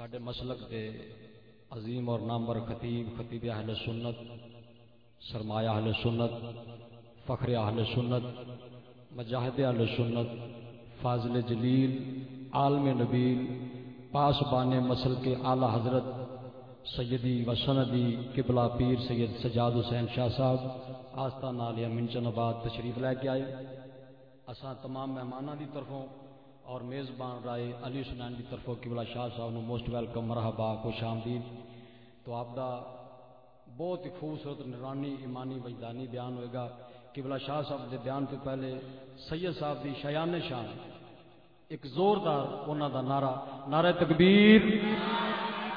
سڈے مسلک کے عظیم اور نامور خطیب خطیب اہل سنت، سرمایہ اہل سنت، فخر اہل سنت، مجاہد اہل سنت، فاضل جلیل، عالم نبیل، پاس بان مسل کے اعلی حضرت سیدی و سندی قبلہ پیر سید سجاد حسین شاہ صاحب آستان عالیہ منچن آباد تشریف لے کے آئے۔ اساں تمام مہمانوں کی طرفوں اور میزبان رائے علی سنین کی طرفوں قبلہ شاہ صاحب نو موسٹ ویلکم مرحبا، خوش آمدید۔ تو آپ دا بہت ہی خوبصورت نورانی، ایمانی، وجدانی بیان ہوئے گا۔ قبلہ شاہ صاحب دے بیان تو پہلے سید صاحب دی شیان شان۔ ایک زوردار انہوں دا نعرہ نعرہ تکبیر۔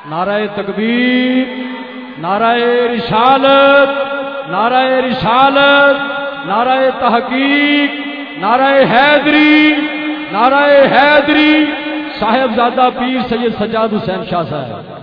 نعرہ تکبیر، نعرہ رسالت نعرہ رسالت، نعرہ تحقیق، نعرہ حیدری۔ نعرہ حیدری صاحب زادہ پیر سید سجاد حسین شاہ صاحب۔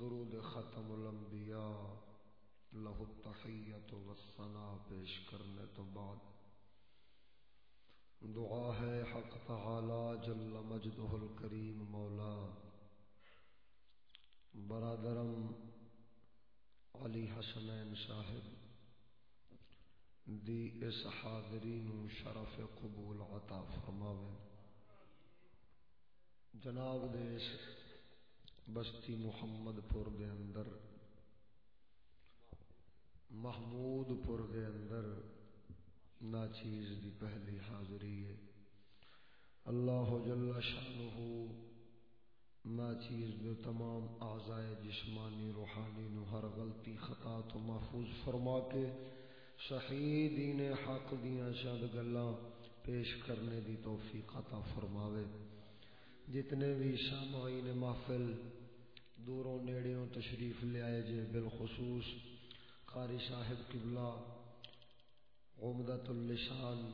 درود ختم الانبیاء له التحیت والصلاة پیش کرنے تو بعد۔ دعا ہے حق تعالی جل مجدہ الکریم مولا۔ برادرم علی حسنین صاحب، دی اس حاضری نو شرف قبول عطا فرماوے۔ جناب دیش بستی محمد پور دے اندر محمود پور دے اندر نا چیز دی پہلی حاضری ہے۔ اللہ جل شانہ نا چیز دے تمام اعضائے جسمانی، روحانی نو ہر غلطی، خطا تو محفوظ فرما کے شہیدین حق دیاں چند گلاں پیش کرنے دی توفیق عطا فرماوے۔ جتنے بھی سامعین محفل دوروں نیڑیوں تشریف لے آئے جے، بالخصوص قاری صاحب قبلہ عمدت اللسان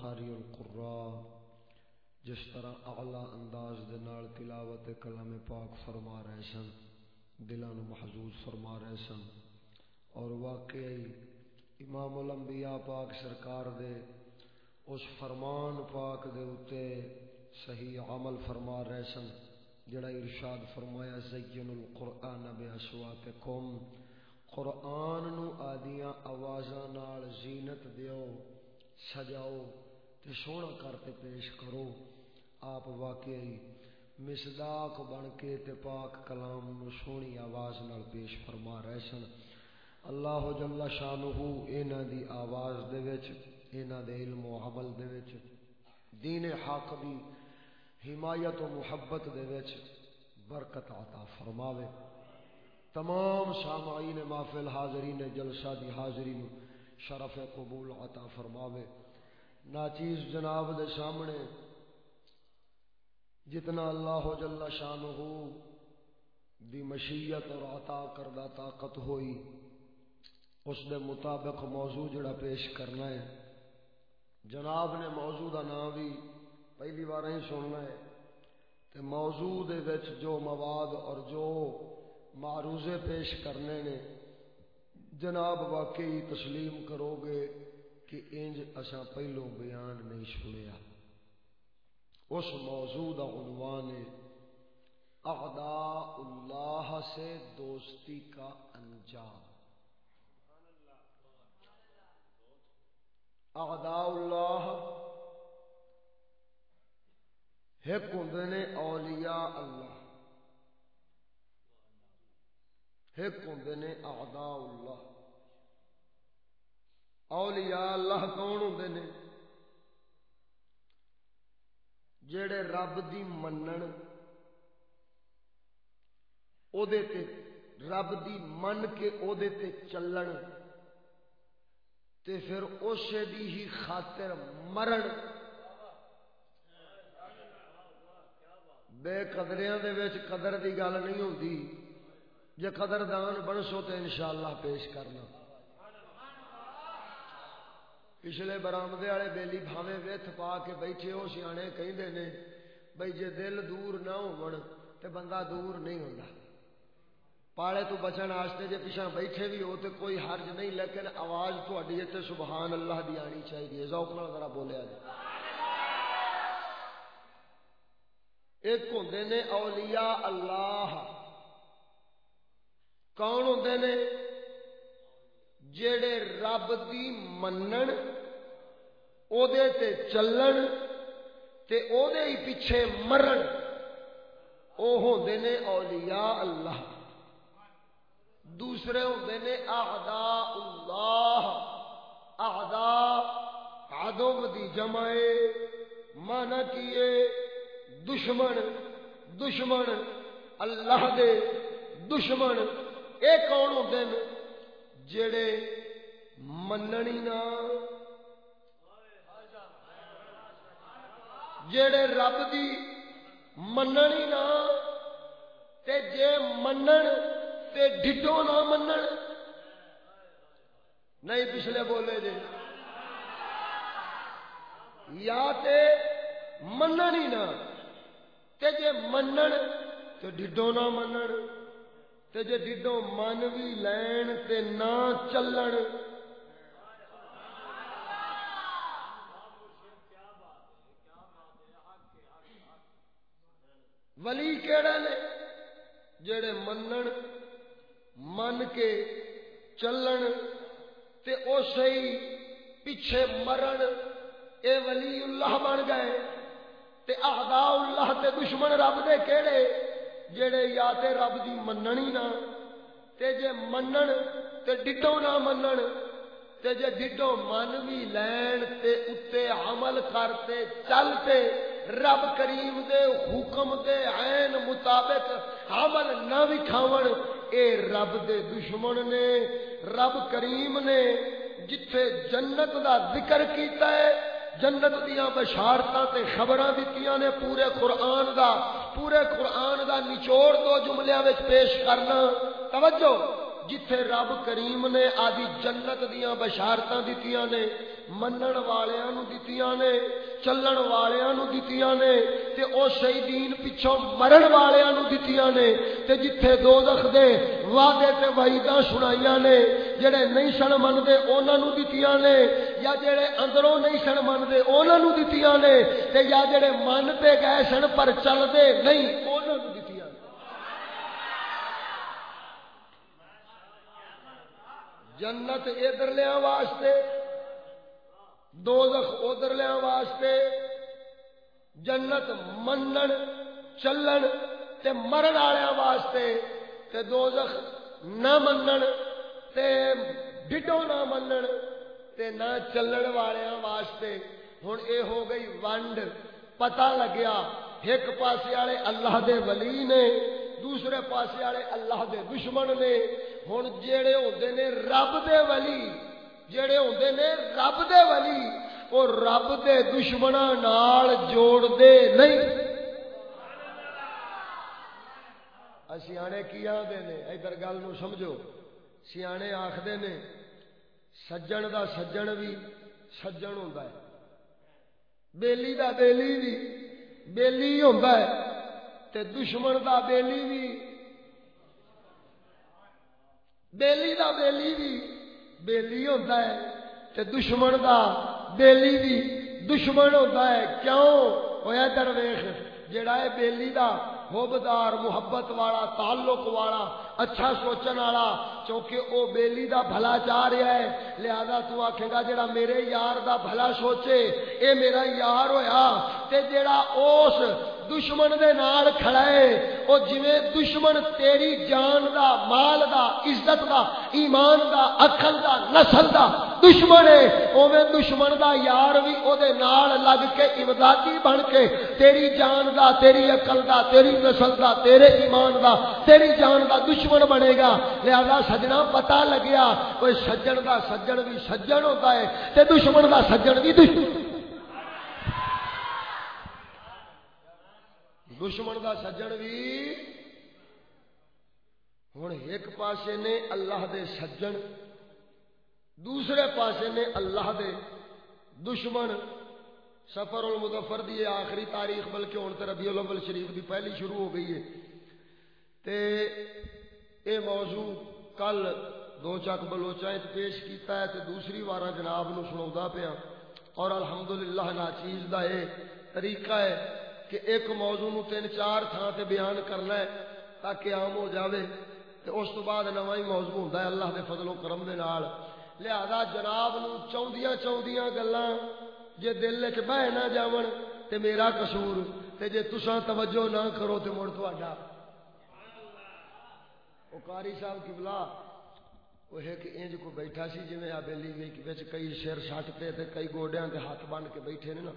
قاری القرا جس طرح اعلی انداز دے نال تلاوت کلام پاک فرما رہے سن دلوں محظوظ فرما رہے سن، اور واقعی امام الانبیاء پاک سرکار دے، اس فرمان پاک دے اتے صحیح عمل فرما رہے سن۔ جڑا ارشاد فرمایا زین القرآن بے اصواتکم قرآن نو آدیاں آوازاں نال زینت دیو، سجاؤ تے سونا کرتے پیش کرو۔ آپ واقعی مصداق بن کے تے پاک کلام نو سونی آواز نال پیش فرما رہے سن۔ اللہ جل شانہ انہاں دی آواز دے وچ، انہاں دے علم و عمل دے وچ، دین حق دی حمایت و محبت دے وچ برکت عطا فرماوے۔ تمام سامعین محفل حاضرین جلسہ دی حاضرین شرف قبول عطا فرماوے۔ ناچیز جناب دے سامنے جتنا اللہ جل شانہ دی مشیت اور عطا کردہ طاقت ہوئی، اس دے مطابق موضوع جڑا پیش کرنا ہے۔ جناب نے موضوع کا نام بھی پہلی بار ہی سننا ہے تے موضوع دے وچ جو مواد اور جو معروضے پیش کرنے نے، جناب واقعی تسلیم کرو گے کہ انج اساں پہلو بیان نہیں سنیا۔ اس موضوع کا عنوان ہے اعداء اللہ سے دوستی کا انجام۔ اعداء اللہ ایک ہوں نے اولیاء اللہ۔ ایک ہوں نے اعداء اللہ۔ اولیاء اللہ کون ہوں نے؟ جڑے رب دی منن او دے تے رب دی من کے او دے تے چلن، تے پھر اس دی ہی خاطر مرن۔ بے قدریاں دے وچ قدر دی گل نہیں ہوندی۔ جے قدردان بنسو تے انشاءاللہ پیش کرنا۔ پچھلے برامدے والے بیلی بھاوے وتھ پا کے بیٹھے ہو، سیانے کہندے نے بھئی جے دل دور نہ ہون تے بندہ دور نہیں ہوندا۔ پاڑے تو بچن واسطے جے پیچھے بیٹھے بھی ہو تو کوئی حرج نہیں، لیکن آواز تھوڑی اتنے سبحان اللہ دی آنی چاہیے ذوق نال ذرا بولیا جائے۔ ایک ہوں نے اولیاء اللہ۔ کون ہوں نے؟ جڑے رب دی منن او دے تے چلن تے او دے ہی پیچھے مرن، او ہوں نے اولیاء اللہ۔ دوسرے ہوتے نے اعداء اللہ۔ اعداء عدو دی جمع مانا کیے۔ دشمن دشمن، اللہ دے دشمن، اے کون ہوتے ہیں جڑے مننی نہ جڑے رب دی مننی نہ تے جے منن تے ڈڈو نہ منن۔ نہیں پچھلے بولے جی یا تے منن ہی نہ تے جے منن تے ڈڈو نہ منن، تے جے ڈڈو من بھی لین تے نہ چلن۔ ولی کیڑے نے جڑے منن، من کے چلن تے او سی پیچھے مرن، اے ولی اللہ بن گئے۔ تے اعداء اللہ تے دشمن رب دے کیڑے جڑے یا تے رب دی مننی نہ، تے جے منن تے ڈٹو نہ منن، تے جے ڈٹو من بھی لین تے اتے عمل کرتے چلتے رب کریم دے حکم دے عین مطابق عمل نہ وکھاون، اے رب دے دشمن نے، رب کریم نے جتھے جنت دا ذکر کیتا ہے جنت دیاں بشارتاں تے خبراں دتیاں نے پورے قرآن دا، پورے قرآن دا نچوڑ دو جملیاں وچ پیش کرنا۔ توجہ! جتھے رب کریم نے آدی جنت دیاں بشارتاں دتیاں نے، منن والیاں نو دتیاں نے، چلن والیاں نو دتیاں نے، تے او شہیدین پچھوں مرن والیاں نو دتیاں نے، تے جتھے دوزخ دے وعدے تے وعیداں سنائیاں نے، جڑے نہیں سن مندے انہاں نو دتیاں نے، یا جڑے اندروں نہیں سن مندے انہاں نو دتیاں نے، تے یا جڑے من تے گئے سن پر چل دے نہیں انہاں نو دتیاں نے جنت ادھر لیا واسطے، دوزخ ادھر لیا واسطے، جنت منن، چلن تے مرن والے واسطے تے دوزخ نہ منن تے ڈڈو نہ منن تے نہ چلن والے واسطے۔ ہن اے ہو گئی ونڈ، پتہ لگیا ایک پاسے والے اللہ دے ولی نے دوسرے پاسے والے اللہ دے دشمن نے۔ ہن جڑے ہوندے نے رب دے ولی جڑے ہوندے نے رب دے ولی، او رب دے دشمناں نال جوڑ دے نہیں سیانے کی آدھے نے، ادھر گل نو سمجھو۔ سیانے آخدے نے، سجن دا سجن بھی سجن ہوندا ہے۔ بیلی دا بیلی بھی بیلی ہوندا ہے۔ تے دشمن دا بیلی بھی بیلی دا بیلی بھی بیلی ہوتا ہے تے دشمن دا بیلی بھی دشمن ہوتا ہے، کیوں؟ ہویا درویش جڑا ہے بیلی دا حبدار محبت والا، تعلق والا اچھا سوچن والا کیونکہ او بیلی دا بھلا چاہ رہا ہے۔ لہذا تو آکھے گا، جڑا میرے یار دا بھلا سوچے، اے میرا یار ہویا، تے جڑا اس دشمن دے نال کھڑا ہے، او جویں دشمن تیری جان دا، مال دا، عزت دا، ایمان دا، عقل دا، نسل دا دشمن ہے، اوویں دشمن دا یار بھی او دے نال لگ کے امدادی بن کے تیری جان دا، تیری عقل دا، تیری نسل دا، تیرے ایمان دا، تیری جان دا دشمن دشمن بنے گا لہذا سجنا پتہ لگیا کوئی سجن دا سجن بھی سجن ہوتا ہے تے دشمن دا سجن بھی دشمن دشمن دا سجن بھی ہوں ایک پاسے نے اللہ دے سجن دوسرے پاسے نے اللہ دے دشمن سفر المظفر دی آخری تاریخ بلکہ ہوں تو ربیع الاول شریف دی پہلی شروع ہو گئی ہے تے اے موضوع کل دو چک بلوچا پیش کیتا ہے تے دوسری بار جناب نو سنا پیا۔ اور الحمدللہ ناچیز دا اے طریقہ ہے کہ ایک موضوع نو تین چار تھان تے بیان کرنا ہے تاکہ عام ہو جاوے تے اس تو بعد نواں ہی موضوع ہوندا ہے اللہ دے فضل و کرم دے نال۔ لہذا جناب نو چوندیاں چوندیاں گلاں جے دل وچ بہ نہ جاون تے میرا قصور تے جے تساں توجہ نہ کرو تے مڑ تہاڈا او قاری صاحب قبلہ، وہ ہے کہ انج کو بیٹھا سی جویں آ بیلی وچ کئی سر سٹ تے کئی گوڈیاں تے ہاتھ بن کے بیٹھے نے نا۔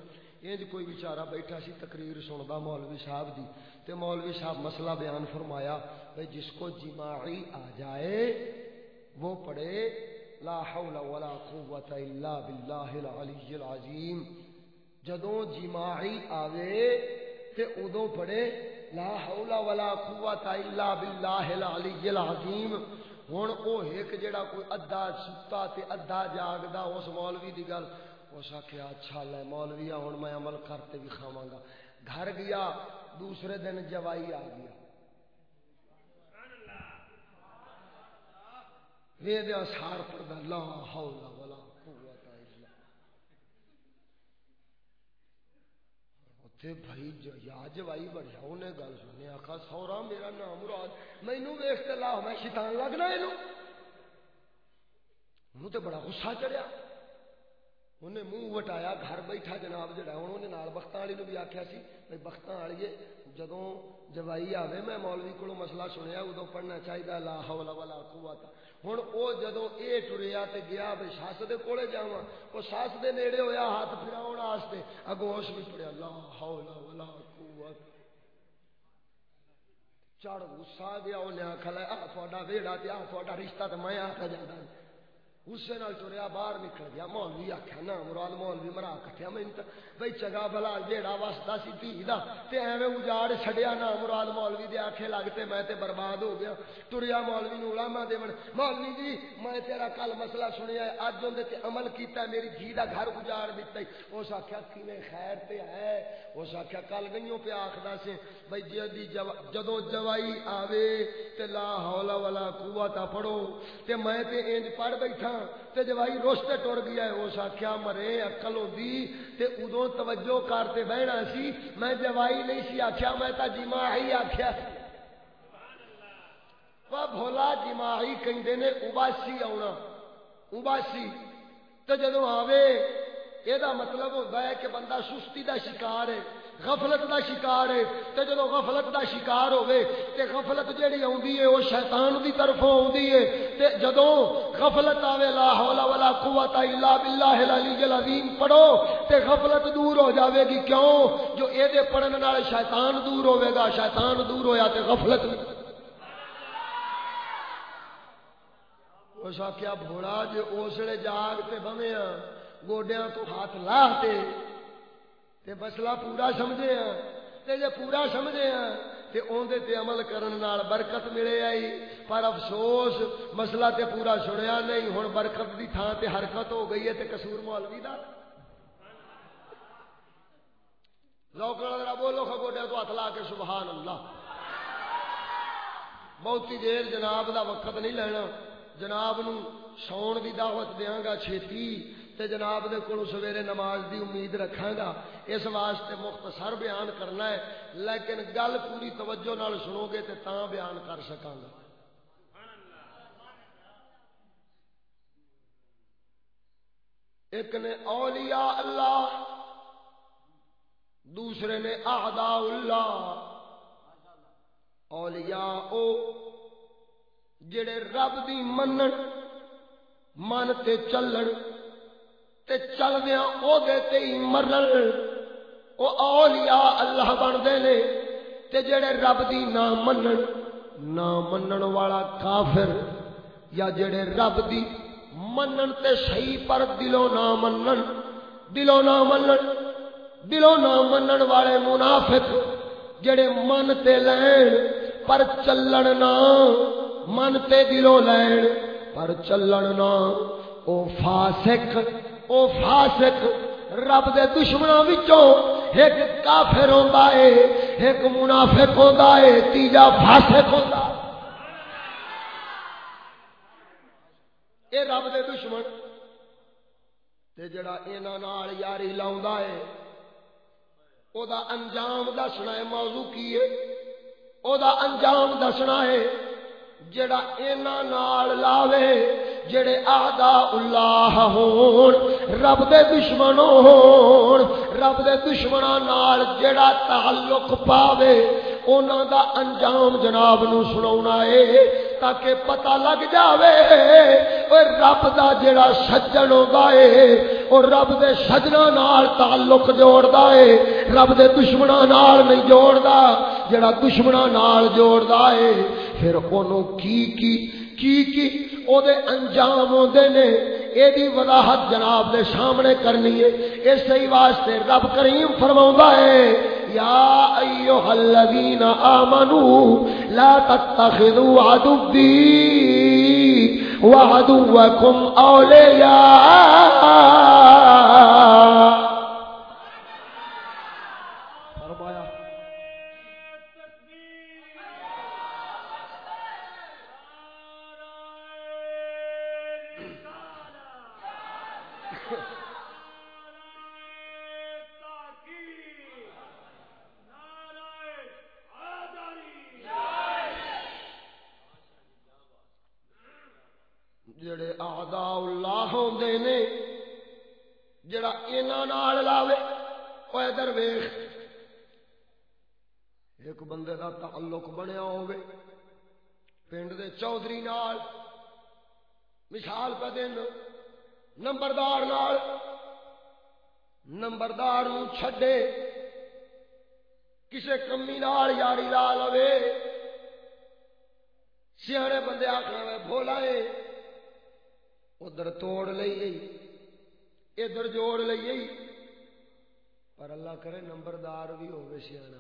انج کوئی بیچارہ بیٹھا سی تقریر سندا مولوی صاحب دی، تے مولوی صاحب مسئلہ بیان فرمایا بھئی جس کو جماعی آ جائے، وہ پڑھے، لا حول ولا قوت الا باللہ العلی العظیم۔ جدوں جماعی آوے، تے ادوں پڑھے لا حول ولا قوت الا باللہ العلی العظیم۔ ہن او ایک جڑا کوئی ادھا ستا تے ادھا جاگدا اس مولوی دی گل۔ اس آخیا اچھا لے مولویا ہوں میں عمل کرتے بھی کھاوا گا۔ گھر گیا، دوسرے دن جوائی آ گیا۔ وید سار پڑتا لا حول ولا قوت الا اتنے بھائی یا جوائی بڑھیا انہیں گل سنی، آخا، سورا میرا نام مراد مینو ویخ لا میں شیطان لگنا یہ تو بڑا غصہ چڑیا انہیں منہ وٹایا، گھر بیٹھا جناب جڑا ہوں انہیں نال بختاں والی بھی آخیا سی بھئی بختاں والیے جدوں جوائی آوے، میں مولوی کولوں مسئلہ سنیا ادوں پڑھنا چاہیے لا حول ولا قوت۔ ہن او جدوں اے ٹریا تے گیا بھئی ساس دے کولے جاواں، او ساس دے نیڑے ہویا ہاتھ پھراون واسطے اگوں اس بھی پڑھیا، لا حول ولا قوت۔ چڑ غصہ گیا انہیں آکھا، لے آ تھوڑا ویڑا تے آ تھوڑا رشتہ تے میں آکھا جاندا غصے نال ٹریا باہر نکل گیا مولوی آخیا نا مراد مولوی مرا کٹیا میں بھائی چگا بلا جیڑا وستا سی دھی دا تے ایویں اجاڑ چھڈیا نا مراد مولوی دے آکھے لگتے میں تے برباد ہو گیا ٹریا مولوی نو علامہ دیون مولوی جی میں تیرا کل مسئلہ سنیا ہے اج اون تے عمل کیتا ہے میری دھی دا گھر اجاڑ دتا ہے اس آکھیا کیویں خیر تے ہے اس آکھیا کل گئیوں پہ آکھدا سی بھائی جدی جدوں جوائی آوے تے لا حول ولا قوت پڑھو تے میں تے انج پڑھ بیٹھا تے جوائی روستے ٹر گیا ہے، اس آخیا مرے اکل ہوتی تے ادو توجہ کرتے بہنا سی۔ میں جوائی نہیں سی آخیا میں تا جما ہی آخیا بھولا جما ہی کہیں نے اباسی آنا اباسی تو جدو آوے یہ مطلب ہوتا ہے کہ بندہ سستی دا شکار ہے۔ غفلت دا شکار ہے۔ تے جدو غفلت دا شکار ہوے تے غفلت جیڑی اوندی ہے، او شیطان دی طرفوں اوندی ہے۔ تے جدو غفلت آوے، لا حول ولا قوت الا بالله العلی العظیم، پڑھو، تے غفلت دور ہو جاوے گی۔ کیوں؟ جو اے دے پڑھن نال شیطان دور ہوے گا، شیطان دور ہویا تے غفلت اس آخیا بھوڑا جو اسلے جاگ تے بویا گوڈیاں تو ہاتھ لا تے تے مسئلہ پورا سمجھے ہاں۔ تے جے پورا سمجھے ہاں تے اوندے تے عمل کرن نال برکت ملے آئی۔ پر افسوس، مسئلہ تے پورا سنیا نہیں، ہن برکت دی تھان تے حرکت ہو گئی ہے تے قصور مولوی دا۔ لوکڑا ذرا بولو کھگوڈیا تو ہاتھ لا کے سبحان اللہ۔ بہتی دیر جناب دا وقت نہیں لینا۔ جناب نو سون دی دعوت دیاں گا چھیتی تے جناب دے کو سویرے نماز دی امید رکھاں گا، اس واسطے مختصر بیان کرنا ہے، لیکن گل پوری توجہ نال سنو گے تے تاں بیان کر سکاں گا۔ ایک نے اولیاء اللہ، دوسرے نے اعداء اللہ۔ اولیاء او جڑے رب دی منن، من تے چلن۔ تے چل دیا ہاں او دے تے ہی مرن۔ او اولیاء اللہ بن دے لے تے جڑے رب دی نا منن نا منن والا کافر یا جڑے رب دی منن تے صحیح پر دلوں نا منن، دلوں نا منن، دلوں نا منن والے منافق جڑے من تے لین پر چلن نا من تے دلوں لین پر چلن نا او فاسق او فاسق، رب دے دشمنوں وچوں ایک کافر ہوندا ہے ایک منافق ہوندا ہے تیجا فاسق ہوندا۔ اے رب دے دشمن، تے جڑا انہاں نال یاری لاوندا ہے او دا انجام دسنا ہے موضوع کی ہے او دا انجام دسنا ہے جڑا انہاں نال لاوے جڑے آدا اللہ ہون، رب دے دشمن ہون، رب دے دشمناں نال جڑا تعلق پاوے، انہاں دا انجام جناب نو سناونا ہے تاکہ پتہ لگ جاوے او رب دا جڑا سجن ہوندا ہے او رب دے سجنا نال تعلق جوڑدا ہے رب دے دشمناں نال نہیں جوڑدا، جڑا دشمناں نال جوڑدا ہے پھر اونوں کی کی کی کی او دے انجام ہوندے نے اے دی وضاحت جناب دے سامنے کرنی ہے۔ اس صحیح واسطے رب کریم فرماوندا ہے، یا ایھا الذین آمنو لا تتخذوا عدوی وعدوکم اولیاء۔ ہوندے نے جڑا انہاں نال لاوے او ادھر ویکھ۔ ایک بندے دا تعلق بنیا ہوگے پنڈ دے چودھری نال۔ مثال پہ دین، نمبردار نال۔ نمبردار نو چھڈے، کسے کمی نال یاری لا لوے۔ سیانے بندے آخر میں بولا ہے ادھر توڑ لئی ادھر جوڑ لئی پر اللہ کرے نمبردار بھی ہوگی سیاح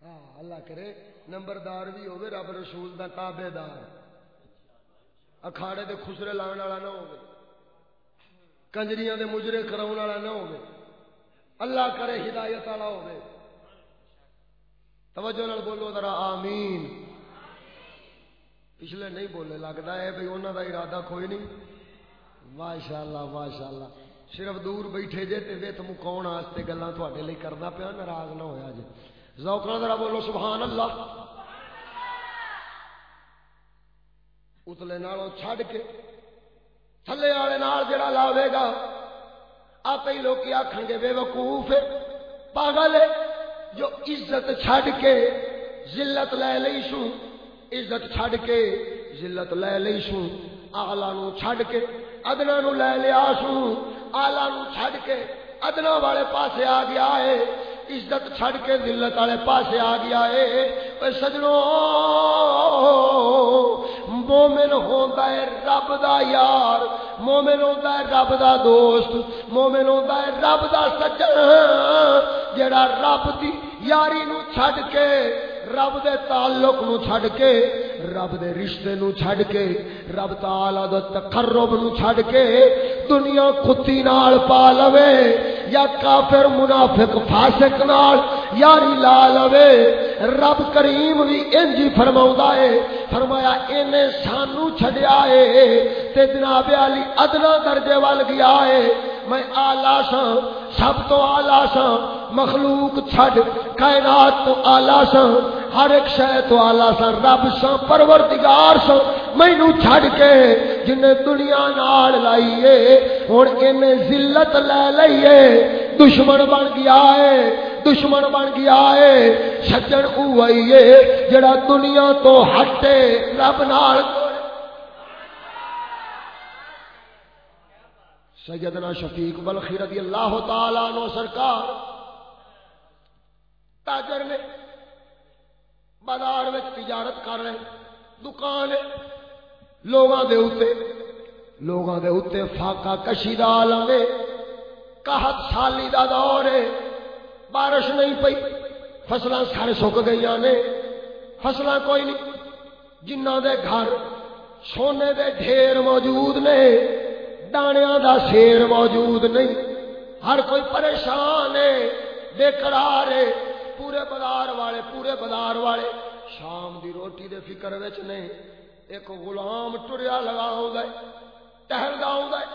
ہاں اللہ کرے نمبردار بھی ہوگی رب رسول دا تابے دار اکھاڑے دے خسرے لان والا نہ ہوگی کنجریاں دے مجرے کراؤن والا نہ ہوگی اللہ کرے ہدایت والا ہوگی توجہ نال بولو ذرا آمین۔ پچھلے نہیں بولے، لگتا ہے بھائی انہوں کا ارادہ کوئی نہیں۔ ماشاء اللہ ماشاء اللہ صرف دور بیٹھے جے تے وت مکاؤن واسطے گلاں تواڈے کرنا پیا، ناراض نہ ہویا جے۔ ذوق ذرا بولو سبحان اللہ اتلے نالوں چھڈ کے تھلے والے نال جڑا لاوے گا آپ ہی لوگ آخن گے بے وقوف پاگل جو عزت چھڈ کے ذلت لے لئی سو عزت چھڈ کے ذلت لے لئی سو آلہ نو چھڈ کے ادنا نو لے لیا سو آلہ نو چھڈ کے ادنا والے پاسے آ گیا ہے، عزت چھڈ کے ذلت والے پاسے آ گیا ہے۔ اے سجنوں مومن ہوندا ہے رب دا یار، مومن ہوندا ہے رب دا دوست، مومن ہوندا ہے رب دا سجن، جڑا رب دی یاری نو چھڈ کے رب دے تعلق نو چھڈ کے، رب دے رشتے نو چھڈ کے، رب تعالی دا تقرب نو چھڈ کے دنیا کتی نال پا لوے، یا کافر منافق فاسق نال یاری لا لوے۔ رب کریم بھی انجی فرماوندا ہے، فرمایا اینے سانو چھڈیا ہے، تے جناب علی ادنا درجے وال گیا ہے۔ میں آلہ سا سب تو آلہ سا مخلوق چھڈ، کائنات تو آلہ سا ہر ایک شے تو آلہ سا رب سا پروردگار سا مینو چھڈ کے جن دنیا نال لائیے، ہن اینے ذلت لے لئیے۔ دشمن بن گیا ہے، دشمن بن گیا ہے۔ سجن اوئی ہے جڑا دنیا تو ہٹے، رب نال سیدنا شفیق بلخی رضی اللہ تعالی عنہ سرکار، تاجر نے، بازار میں تجارت کر رہے، دکان لوگاں دے اوتے، لوگاں دے اوتے فاقہ کشی دا عالم ہے، قحط سالی دا دور ہے، بارش نہیں پئی فصلاں سارے سک گئی نے فصلاں کوئی نہیں جنہ دے گھر، سونے دے ڈھیر موجود نے دانیاں دا شیر موجود نہیں۔ ہر کوئی پریشان ہے، بے قرار ہے۔ پورے بازار والے، پورے بازار والے شام دی روٹی دے فکر وچ نہیں۔ ایک غلام ٹریا لگا ہے ٹہل دا ہے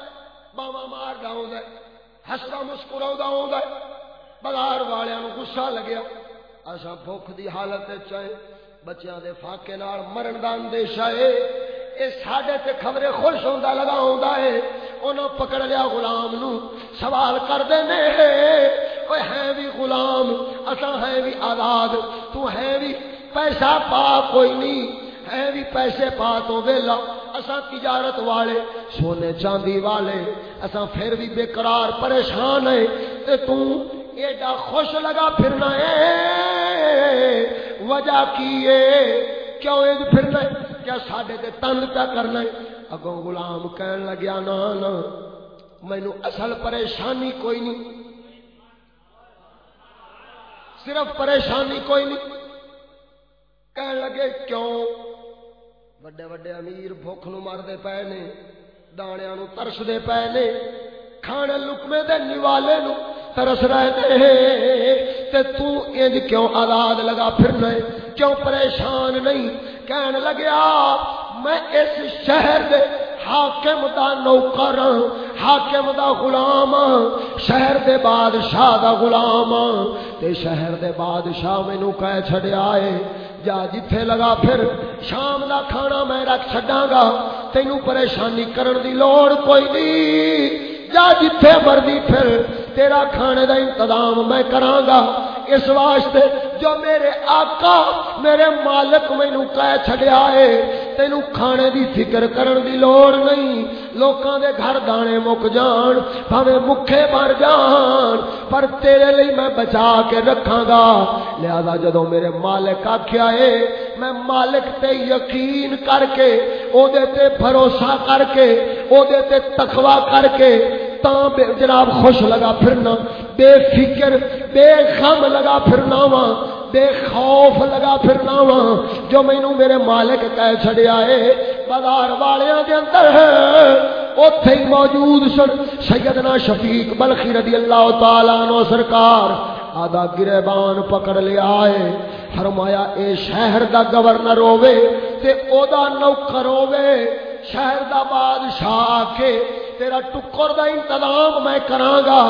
باوا مار دا ہے ہستا مسکرا ہے۔ بازار والوں غصہ لگیا۔ اصا بھوک دی حالت چاہے بچیاں دے فاقے نال مرن دا اندیشہ ہے۔ اے ساڈے تے خبرے خوش ہوندا لگا ہوندا ہے۔ انہوں پکڑ لیا غلام نو۔ سوال کر دے نے کوئی ہے بھی غلام اسا ہے بھی آزاد، تو ہے بھی پیسہ پا کوئی نہیں، ہے بھی پیسے پا تو ویلا۔ اسا تجارت والے، سونے چاندی والے اسا پھر بھی بے قرار پریشان ہے تے تو ایڈا خوش لگا پھرنا ہے۔ وجہ کی ہے؟ کیوں ایج پھرنا ہے؟ کیا ساڈے تے تنگ پیا کرنا ہے؟ اگوں غلام کہن لگیا نا نا مینو اصل پریشانی کوئی نہیں، صرف پریشانی کوئی نہیں. کہن لگے، کیوں؟ وڈے وڈے امیر بھوک نو مردے پے نے دانیا نو ترسدے پے نے، کھانے لکمے دے نوالے نو ترس رہے تے تو انج کیوں آزاد لگا پھرنا ہے؟ کیوں پریشان نہیں؟ کہن لگیا میں اس شہر دے حاکم دا نوکر ہاں، حاکم دا غلام ہاں۔ شہر دے بادشاہ دا غلام ہاں۔ تے شہر دے بادشاہ مینوں کہہ چھڈیا ہے جا جتھے لگا پھر شام دا کھانا میں رکھ چھڈاں گا تینوں پریشانی کرن دی لوڑ کوئی نہیں۔ جا جتھے مرضی پھر تیرا کھانے دا انتظام میں کراں گا۔ اس واسطے جو میرے آقا، میرے مالک مینو کہہ چھڈیا ہے، تینوں کھانے دی فکر کرن دی لوڑ نہیں، لوکاں دے گھر دانے مک جان، بھاوے مکھے مر جان، پر تیرے لئی میں بچا کے رکھاں گا۔ لہذا جدوں میرے مالک آکھیا اے میں مالک تے یقین کر کے او دے تے بھروسہ کر کے او دے تے تقوی کر کے، تاں بے جناب خوش لگا پھرنا۔ بے فکر، بے غم لگا پھرنا وا بے خوف لگا پھرنا وا جو مینوں میرے مالک کہہ چھڑیا اے بازار والیاں دے اندر اوتھے ہی موجود سن۔ سیدنا شفیق بلخی رضی اللہ تعالی عنہ سرکار آدھا گریبان پکڑ لیا ہے۔ فرمایا، اے شہر دا گورنر ہوے تے او دا نوکر ہوے شہر دا بادشاہ کے تیرا ٹکر دا انتظام میں کراں گا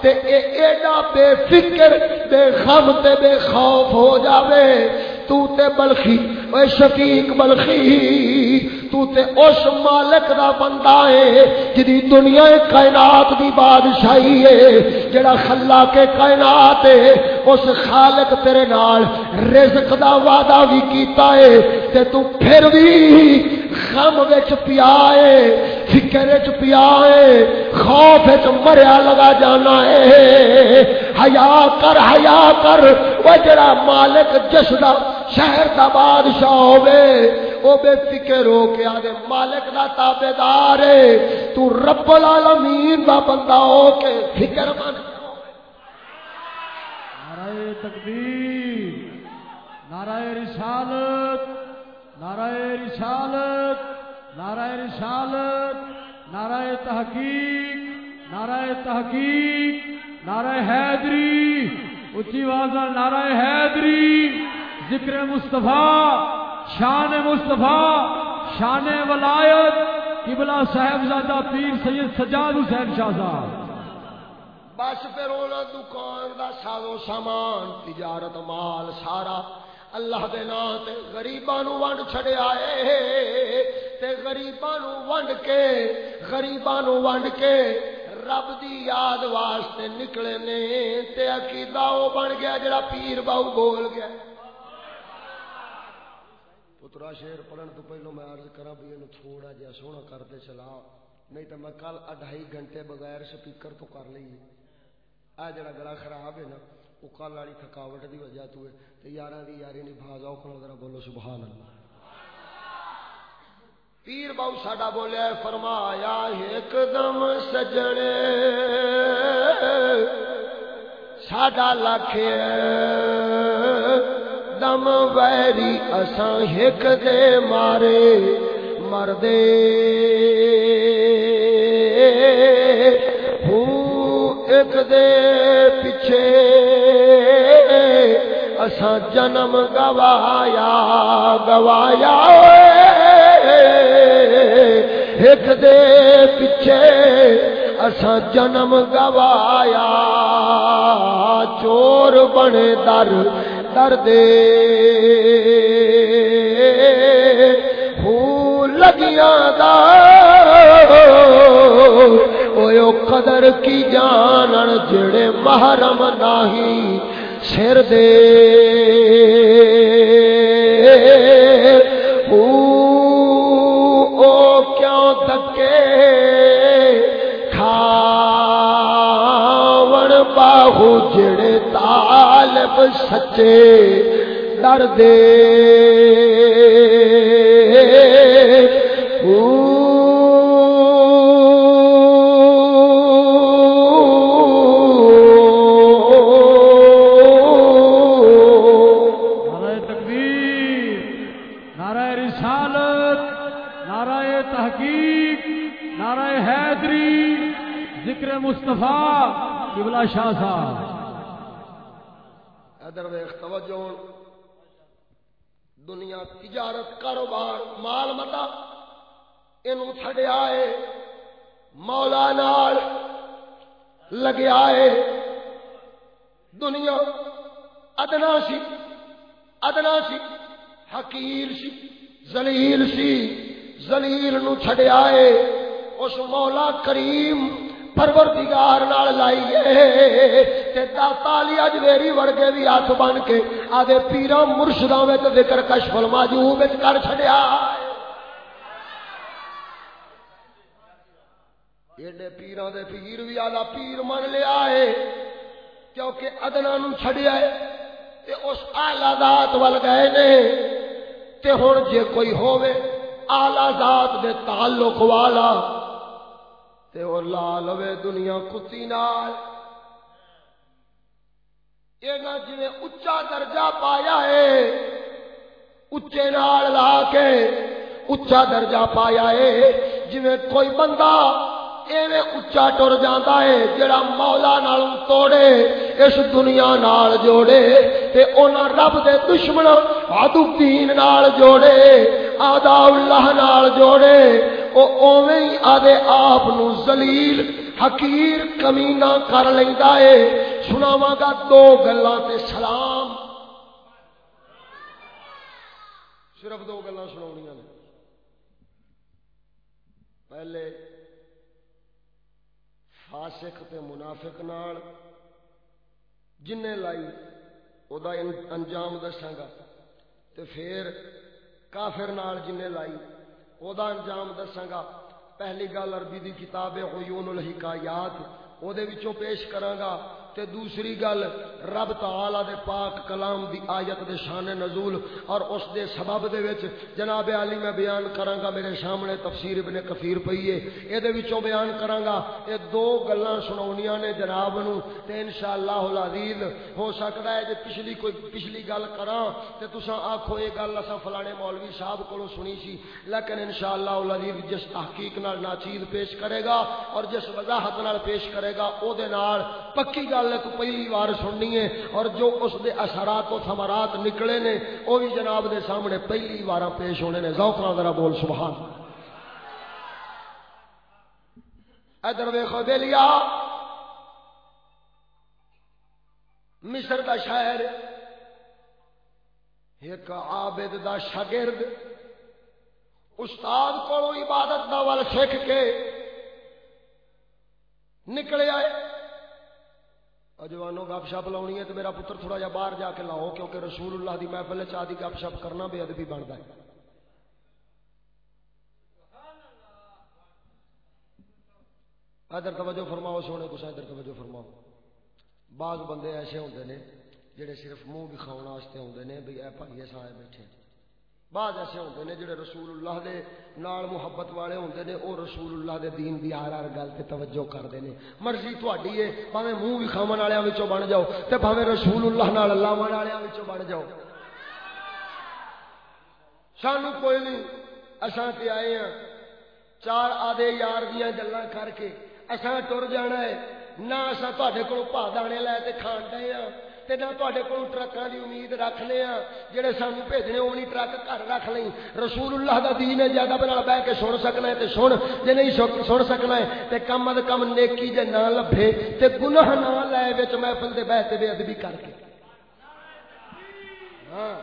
تے اے ایڈا بے فکر، بے غم تے بے خوف ہو جاوے۔ تو تے بلخی، اے شفیق بلخی تو تے اس مالک دا بندہ ہے جدی دنیا کائنات دی بادشاہی ہے، جڑا خلاق کائنات ہے، اس خالق تیرے نال رزق دا وعدہ بھی کیتا ہے۔ تے تو پھر بھی غم وچ پیا ہے، فکر وچ پیا ہے، خوف وچ مریا لگا جانا ہے۔ حیا کر حیا کر او جڑا مالک جس دا شہر دا بادشاہ ہوے او بے فکر ہو کے آدھے مالک دا تابے دار تو رب العالمین دا بندہ ہو کے فکر مند۔ نعرہ تکبیر، نعرہ رسالت نعرہ رسالت نعرہ رسالت، نعرہ تحقیق نعرہ تحقیق، نعرہ حیدری اچھی واضح نعرہ حیدری، ذکر مصطفیٰ۔ شان مصطفیٰ، شان ولایت، قبلہ صاحب زادہ پیر سید سجاد حسین شاہ صاحب۔ بس پھر انہوں دکان دا سازو سامان، تجارت مال سارا اللہ دے نام تے غریباں نو ونڈ چھڑیا اے تے غریباں نو ونڈ کے غریباں نو ونڈ کے رب دی یاد واسطے نکلے نے۔ تے عقیدہ او بن گیا جڑا پیر باو بول گیا۔ پترا شیر پڑھن تو پہلو میں عرض کراں بھی اینو تھوڑا جہا سونا کرتے چلا نہیں تو میں کل اڑھائی گھنٹے بغیر سپیکر تو کر لی آ جڑا گلا خراب ہے نا وہ کل والی تھکاوٹ دی وجہ تو ہے۔ تے یاراں دی یاری نہیں بھا جاؤ کھڑا ذرا بولو سبحان اللہ پیر باو ساڈا بولیا فرمایا، ایک دم سجنے ساڈا لکھ دم ویری اساں ایک دے مارے، مردے۔ ایک دے پیچھے اساں جنم گوایا گوایا ایک دے پیچھے اساں جنم گوایا، چور بنے در۔ در دے لگیاں دا۔ او قدر کی جانن جڑے محرم نہیں سر دے۔ او کیوں تکے کھاون باہو جڑے سچے در دے۔ تحقیق نعرہ حیدری ذکر مصطفیٰ قبلہ شاہ صاحب۔ ادھر ویخ توجہ دنیا تجارت کاروبار، مال متا۔ اینو چھڈیا ہے مولا نال لگیا ہے دنیا ادنا سی ادنا سی۔ حقیر سی، ذلیل سی۔ ذلیل نو ہے اس مولا کریم پروردگار نال لائیے۔ تے داتا علی ور کے بھی ہاتھ بن کے آدھے پیراں مرشداں وچ ذکر کش فلما جو وچ کر چھڈیا۔ ایڈے پیروں دے پیر وی آلا پیر من لیا ہے، کیونکہ ادنا نو چھڈیا ہے، تے اس اعلی ذات ول گئے نے۔ تے ہن جے کوئی ہووے اعلی ذات دے تعلق والا تے او لا لوے دنیا کتی نال۔ یہ نہ جویں اچا درجہ پایا ہے، اچے نال لا کے اچا درجہ پایا ہے۔ جویں کوئی بندہ ایویں اچا ٹر جاندا ہے جڑا مولا نال توڑے، اس دنیا نال جوڑے تے انہاں رب دے دشمن عدو دین نال جوڑے آدا اللہ نال جوڑے۔ او اوویں ہی آدے آپ نو ذلیل، حقیر کمینہ کر لیندا ہے۔ سناواں گا دو گلاں تے سلام۔ صرف دو گلاں سناونیاں نے۔ پہلے فاسق تے منافق نال جن لائی، او دا انجام دساگا تے پھر کافر نال جن لائی۔ او دا انجام دساگا۔ پہلی گل عربی دی کتاب عیون الحکایات او دے وچوں پیش کراں گا تے دوسری گل، رب تعالی دے پاک کلام دی آیت دے شان نزول اور اس دے سبب دے وچ جناب علی میں بیان کراں گا میرے سامنے تفسیر ابن کثیر پئی ہے۔ اے دے وچوں بیان کراں گا اے دو گلاں سناونیاں نے جناب نو تے انشاءاللہ العزیز ہو سکدا ہے جے پچھلی کوئی پچھلی گل کراں تے تساں آکھو اے گل اساں فلانے مولوی صاحب کولوں سنی سی۔ لیکن انشاءاللہ العزیز جس تحقیق نال ناچیز پیش کرے گا اور جس وضاحت نال پیش کرے گا او دے نال پکی گل گل تو پہلی بار سننی ہے اور جو اس دے اثرات و ثمرات نکلے نے، وہ بھی جناب دے سامنے پہلی بار پیش ہونے نے۔ ذوق ذرا بول، سبحان ادھر ویکھو بیلیا مصر دا شہر، ایک عابد دا شاگرد، استاد کو عبادت دا ول سکھ کے نکلے آئے۔ اجوانو گپ شپ لاؤنی ہے تو میرا پتر تھوڑا جا باہر جا کے لاؤ، کیونکہ رسول اللہ دی محفل چاہ دی گپ شپ کرنا بے ادبی بنتا ہے۔ ادھر توجہ فرماؤ، سونے کچھ ادھر توجہ فرماؤ۔ بعض بندے ایسے ہوتے ہیں جڑے صرف منہ دکھاؤ واسطے آتے ہیں بھائی اے بھائی ایسا آئے بیٹھے۔ بعض ایسے ہوتے ہیں جڑے رسول اللہ دے نال محبت والے ہوتے ہیں وہ رسول اللہ دے دین دی ہر ہر گل سے توجہ کرتے ہیں مرضی تھی ہے پاوے منہ بھی کھاو والوں بن جاؤ تے پاوے رسول اللہ نال اللہ والوں بن جاؤ۔ سانو کوئی نہیں، اساں تے آئے ہیں چار آدھے یار دیا گلا کر کے اساں ٹر جانا ہے نہ اصا تے کو پا دانے لے کے کھان ڈے ہاں۔ تے نہ تے کو ٹرکاں دی امید رکھنے ہاں جڑے سانو بھیجنے اونی ٹرک گھر رکھ لیں رسول اللہ دا دین ہے زیادہ بنا بیٹھ کے سن سکنا ہے تے سن جے نہیں سن سکنا ہے تے کم از کم نیکی جے نہ لبھے تے گناہ نہ لے وچ محفل دے بیٹھ تے بے ادبی کر کے ہاں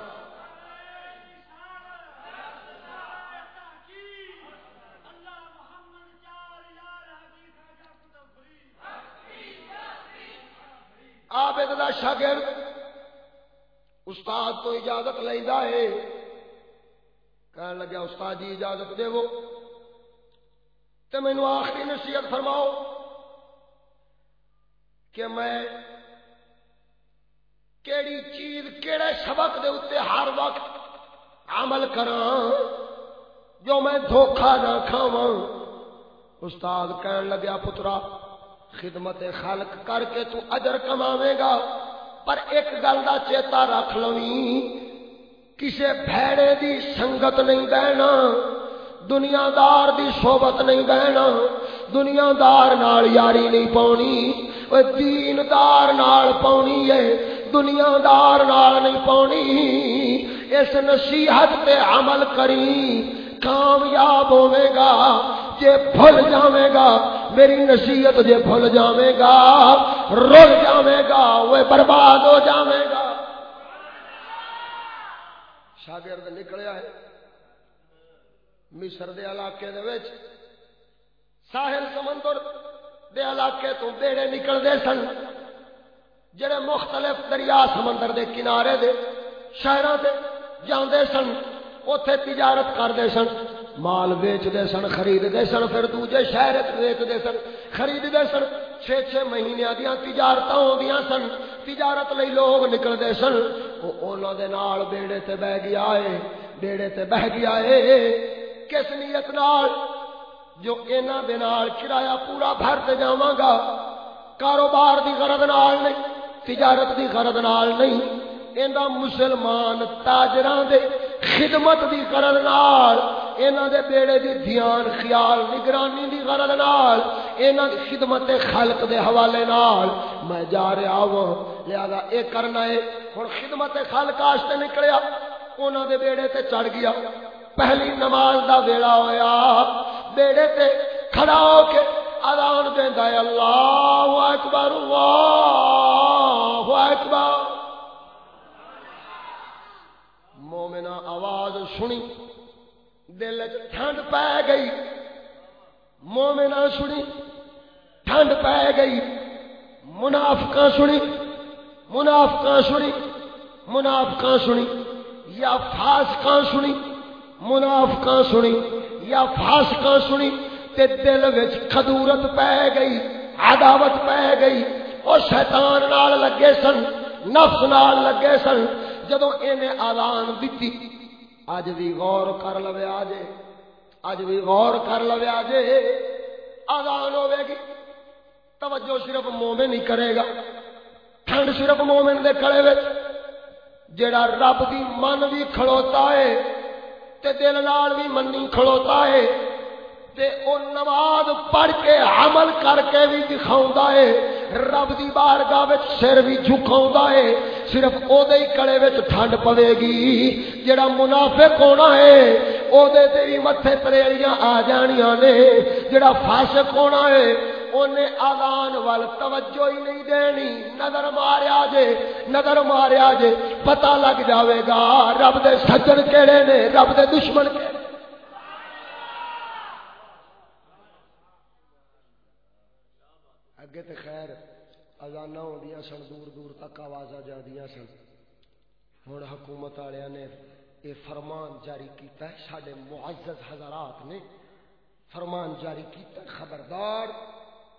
عابد دا شاگرد، استاد تو اجازت لینا ہے۔ کہنے لگا، استاد جی اجازت دے وہ تو مینو آخری نصیحت فرماؤ کہ میں کیڑی چیز، کیڑے سبق دے اتنے ہر وقت عمل کرا جو میں دھوکھا نہ کھاواں۔ استاد کہن لگیا پترا خدمت خالق کر کے تو اجر کماوے گا۔ پر ایک گل کا چیتا رکھ لو کسی بھڑے دی سنگت نہیں بہنا دنیا دار دی صحبت نہیں بہنا دنیا دار نال یاری نہیں پاؤنی دین دار نال پاؤنی ہے دنیا دار نال نہیں پاؤنی اس نصیحت پہ عمل کری کامیاب ہوے گا، جے بھول جاوے گا، میری نصیحت جے بھول جاوے گا رول جاوے گا وہ برباد ہو جاوے گا۔ شاگرد نکلیا ہے، مصر دے علاقے دے وچ، ساحل سمندر دے علاقے تو بیڑے نکل دے سن، جڑے مختلف دریا سمندر دے کنارے دے شہراں تے جاندے سن۔ اوتھے تجارت کردے سن، مال ویچتے سن خریدتے سن، پھر دوجے شہر ویچتے سن خریدتے سن۔ چھ چھ مہینے دیا تجارت آدیا سن، تجارت لئی لوگ نکلتے سن۔ وہ بیڑے تے بہ گیا ہے بیڑے تے بہ گیا ہے کس نیت نال؟ جو اینا دے نال کرایہ پورا بھرتے جاواں گا۔ کاروبار دی غرض نال نہیں، تجارت دی غرض نال نہیں۔ ایندا مسلمان تاجراں دے خدمت دی غرض نال اینا دے بیڑے دی دھیان، خیال، نگرانی دی غرض نال اینا دی خدمت خلق دے حوالے نال میں جا رہا ہوں۔ لہذا اے کرنا ہے ہن خدمت خلق واسطے نکلیا انہاں دے بیڑے تے چڑھ گیا۔ پہلی نماز دا ویلا ہویا، بیڑے تے کھڑا ہو کے اذان دیندا ہے۔ اللہ اکبر، اللہ اکبر مومنا آواز سنی، دل ٹھنڈ پی گئی۔ مومنا سنی، ٹھنڈ پی گئی۔ منافق سنی منافق سنی منافق سنی۔ یا فاسق سنی منافق سنی۔ یا فاسق سنی، تے دل وچ خدورت پی گئی، عداوت پی گئی۔ او شیطان نال لگے سن، نفس نال لگے سن جدو انہیں آلان دیتی اج بھی غور کر لو آج اج بھی غور کر لو آج آزان ہوے گی، توجہ صرف مومن ہی کرے گا، ٹھنڈ صرف مومن دے کڑے وچ جڑا رب دی من بھی کھڑوتا ہے، تے دل نال بھی منی کھڑوتا ہے، تے او نماز پڑھ کے عمل کر کے بھی دکھاوندا ہے، رب دی بارگاہ وچ سر بھی جھکاوندا ہے صرف او دے ہی کڑے وچ ٹھنڈ پوے گی۔ جڑا منافق ہونا ہے او دے تے بھی متھے تریڑیاں آ جانیاں نے۔ جڑا فاسق ہونا ہے، اونے اذان وال توجہ ہی نہیں دینی۔ نظر ماریا جے، نظر ماریا جے، پتہ لگ جاوے گا، رب دے سجن کیڑے نے، رب دے دشمن کیڑے اگے تے خیر۔ ازانا ہوندیاں سن، دور دور تک آوازاں جاندیاں سن۔ ہن حکومت والےاں نے یہ فرمان جاری کیتا ہے، ساڈے معزز حضرات نے فرمان جاری کیتا ہے۔ خبردار،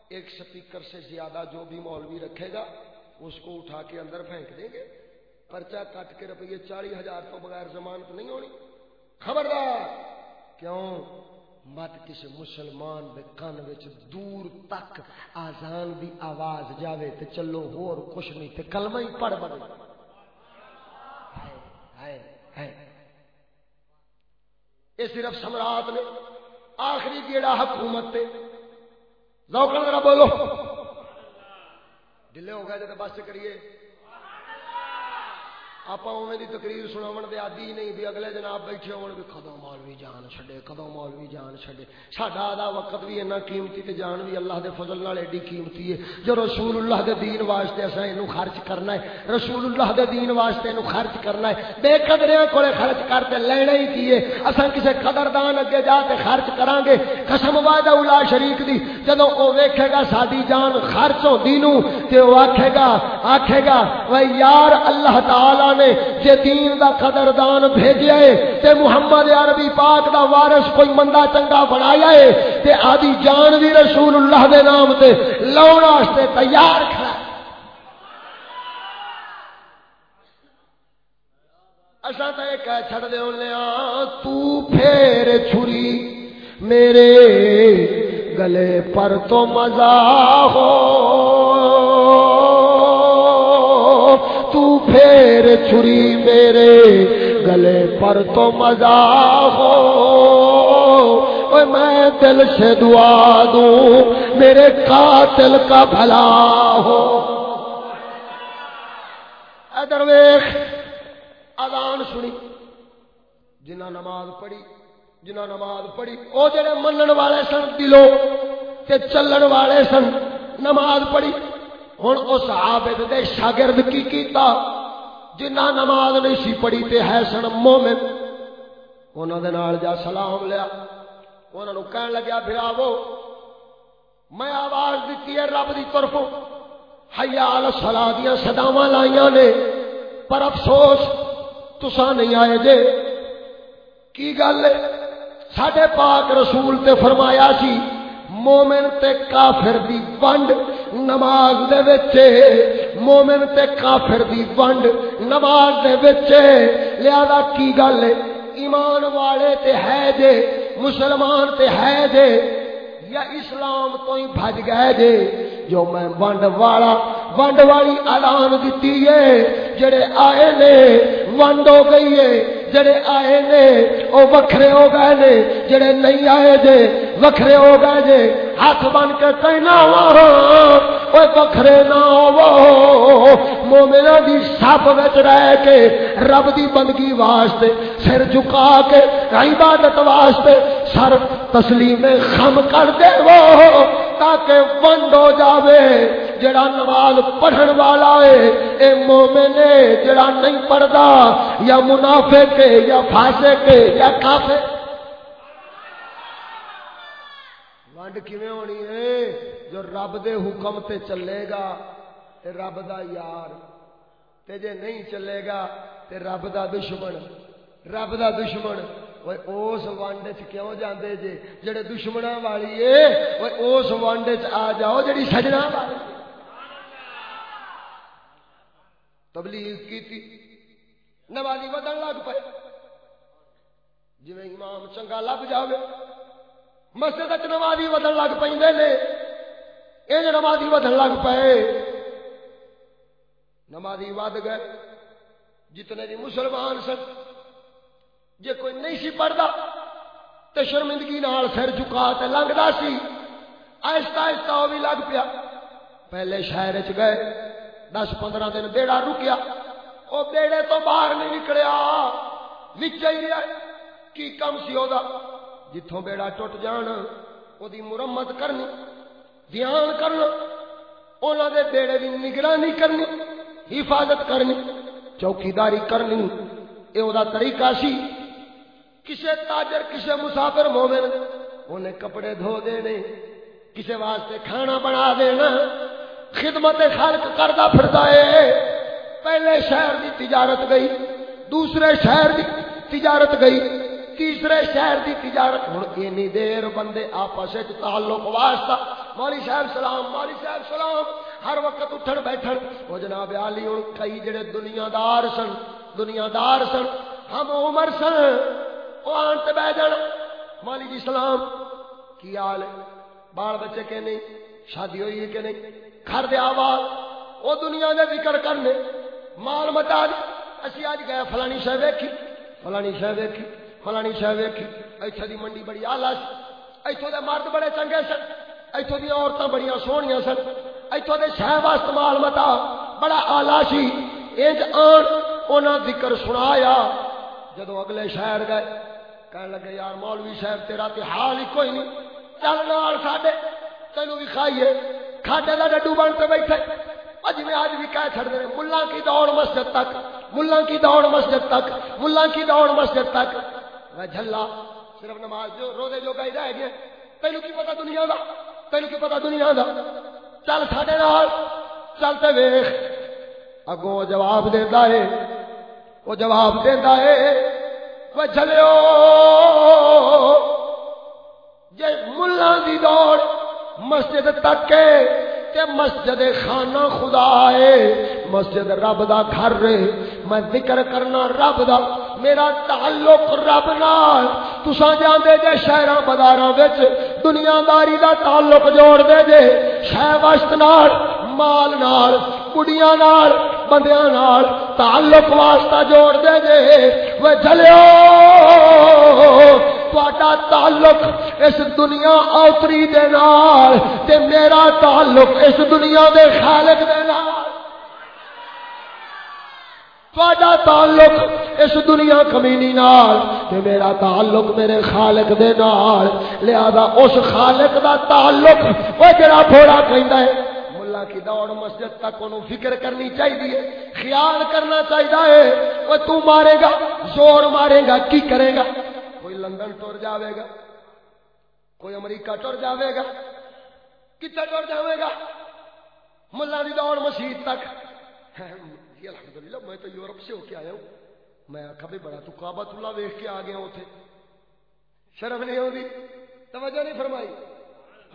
ایک سپیکر سے زیادہ جو بھی مولوی رکھے گا، اس کو اٹھا کے اندر پھینک دیں گے۔ پرچہ کٹ کے روپیے چالی ہزار تو بغیر ضمانت نہیں ہونی۔ خبردار، کیوں؟ مت کسی مسلمان دے کان وچ دور تک آزان دی آواز جاوے تے چلو ہور کچھ نہیں تے کلمہ ہی پڑھ بڑھ یہ صرف سمراٹ نے آخری گیڑا حکومت تے۔ ذوقن ذرا بولو۔ ڈلے ہو گئے تو بس کریے۔ آپ اوے دی تقریر سناون دے عادی نہیں بھی اگلے جناب بیٹھے ہون بھی کدوں مولوی جان چھڈے، کدوں مولوی جان چھڈے۔ ساڈا آدھا وقت بھی اتنا قیمتی تے جان بھی اللہ دے فضل نال ایڈی قیمتی ہے۔ جو رسول اللہ دے دین واسطے اساں اینو خرچ کرنا ہے رسول اللہ دے دین واسطے اینو خرچ کرنا ہے۔ بے قدریاں کولے خرچ کرتے لینا ہی کیے؟ اساں کسے قدردان اگے جا کے خرچ کران گے قسم وعدہ الا شریک دی، جدوں او ویکھے گا ساڈی جان خرچ ہوندی نو تے او آکھے گا آکھے گا او یار اللہ تعالی نے جے دین دا قدردان بھیجیا ہے تے محمد عربی پاک دا وارث کوئی مندہ چنگا بنایا ہے، تے آدھی جان بھی رسول اللہ دے نام تے لاؤن واسطے تیار کھڑا اسا تے کہہ چھڑ دے اونے تو پھیر چھری، میرے گلے پر تو مزہ ہو۔ تو پھیر چھری میرے گلے پر تو مزہ ہو۔ میں دل سے دعا دوں، میرے قاتل کا بھلا ہو۔ درویش اذان سنی۔ جنہ نماز پڑھی جنہ نماز پڑھی وہ جڑے منن والے سن، دلوں تے چلن والے سن، نماز پڑھی۔ ہوں اس عابد دے شاگرد کی کیتا جنہ نماز نہیں سی پڑھی تے ہے سن مومن۔ انہوں دے نال جا سلام لیا۔ انہوں نے کہن لگیا پھر وہ میں آواز دیتی ہے رب دی طرفوں۔ حیال سلا دیا سداوا لائیاں نے۔ پر افسوس تسا نہیں آئے جے۔ کی گل ہے؟ ساڈے پاک رسول تے فرمایا سی، مومن تے کافر دی ونڈ نماز دے وچے، مومن تے کافر دی ونڈ نماز دے وچے۔ لہذا کی گل ایمان والے تے ہے جے، مسلمان تے ہے جے، یا اسلام تو ہی بھج گئے جے۔ جو میں ونڈ والا، ونڈ والی اعلان دیتی ہے، جڑے آئے نے ونڈ ہو گئی ہے جڑے آئے نے او وکھرے ہو گئے نے جڑے نہیں آئے جے وکھرے ہو گئے جے ہاتھ بن کے کہنا اوے وکھرے نہ ہو مومنا دی سب وچ رہ کے رب دی بندگی واسطے سر جھکا کے عبادت واسطے سر تسلیم خم کر دے وہ تاکہ ونڈ ہو جاوے، جڑا نماز پڑھن والا ہے، اے مومن ہے، جڑا نہیں پڑھدا، یا منافق ہے، یا فاسق ہے، یا کافر ونڈ کیویں ہونی ہے؟ جو رب دے حکم تے چلے گا، تے رب دا یار۔ تے جے نہیں چلے گا، تے رب دا دشمن۔ رب دا دشمن۔ اس ونڈ کیوں جاندے جے جڑے دشمناں والی اے وہ اس ونڈ آ جاؤ جڑی سجنا والی تبلیغ کی تھی نمازی لگ پے جی امام چنگا لب جاوے مسجد نمازی بدن لگ پہ یہ نمازی بدن لگ پے نمازی ود گئے جتنے بھی مسلمان سن جی کوئی نہیں سی پڑھتا تو شرمندگی نال سر چکا تو لنگتا سی۔ آہستہ آہستہ وہ بھی لگ پیا۔ پہلے شہر چ گئے، دس پندرہ دن بیڑا رکیا۔ وہ بیڑے تو باہر نہیں نکلیا۔ نیچے ہی رہا کی کم سی وہ جتوں بیڑا ٹوٹ جان وہ مرمت کرنی، دھیان کرنا۔ انہوں دے بیڑے کی نگرانی کرنی، حفاظت کرنی، چوکیداری کرنی۔ یہ وہ طریقہ سی۔ کسے تاجر، کسے مسافر مومن، انہیں کپڑے دھو دینے، کسے واسطے کھانا بنا دینا، خدمت خلق کرتا پھرتا ہے۔ پہلے شہر دی تجارت گئی، دوسرے شہر دی تجارت گئی، تیسرے شہر دی تجارت۔ ہوں اینی دیر بندے آپس تعلق واسطہ۔ مولی صاحب سلام مولی صاحب سلام۔ ہر وقت اٹھن بیٹھن۔ وہ جناب علی ہوں کئی جڑے دنیا دار سن دنیا دار سن، ہم عمر سن۔ وہ آن تے بہ جان مولی جی سلام، کی حال ہے؟ بال بچے کے نہیں؟ شادی ہوئی ہے کہ نہیں؟ گھر دے آواز وہ دنیا دے ذکر کرنے۔ مال مٹا دی۔ اسی آج گئے فلانی شہ ویکھی۔ فلانی شہ ویکھی، فلانی شہ ویکھی۔ ایتھے دی منڈی بڑی آلہ سی۔ ایتھوں دے مرد بڑے چنگے سن۔ ایتھوں دی عورتاں بڑیاں سونیاں سن۔ ایتھوں دے شہ واسطے مال متا بڑا آلہ سی۔ انج آن، انہاں ذکر سنایا۔ جدوں اگلے شہر گئے کہنے لگے، یار مولوی صاحب، تیرا تے حال ہی کوئی نہیں. چل نال ساڈے، تینوں بھی کھائیے. کھاٹے کا ڈڈو بن کے بیٹھے. اج میں آج بھی کہہ چڑ دے ملا کی دوڑ مسجد تک، ملا کی دوڑ مسجد تک، ملا کی دوڑ مسجد تک. میں جھلا، صرف نماز جو، روزے جو گئی رہ گئے. تینوں کی پتا دنیا دا، تینوں کی پتا دنیا دا. چل ساڈے نال، چل چلتے ویخ اگوں جواب دیتا ہے، وہ جواب دیتا ہے وہ چلو جی ملا دی دوڑ مسجد تک تے مسجد خانہ خدا ہے۔ مسجد رب دا گھر رے میں ذکر کرنا رب دا، میرا تعلق رب نال تساں جاندے جے شہراں بازاراں وچ دنیا داری دا تعلق جوڑ دے جے۔ شہ وشت نال، مال نال، کڑیاں نال، بندیاں نال تعلق واسطہ جوڑ دے جے۔ وہ چلیو تہاڈا تعلق اس دنیا اوتری دے نال تے میرا تعلق اس دنیا دے خالق دے نال۔ تہاڈا تعلق اس دنیا کمینی نال تے میرا تعلق میرے خالق دے نال۔ لہذا اس خالق دا تعلق او جڑا تھوڑا کہندا ہے۔ ملا کی دوڑ مسجد تک انہوں فکر کرنی چاہیے، خیال کرنا چاہیے، وہ تو مارے گا، زور مارے گا، کی کرے گا؟ کوئی لندن ٹر جاوے گا؟ کوئی امریکہ ٹر جاوے گا؟ کتنے ٹر جاوے گا؟ ملا دی دوڑ مسیح تک۔ جی الحمدللہ، میں تو یورپ سے ہو کے آیا ہوں۔ میں آخا بھی بڑا تو کعبۃ اللہ ویخ کے آ گیا اتنے شرم نہیں آتی توجہ نہیں فرمائی۔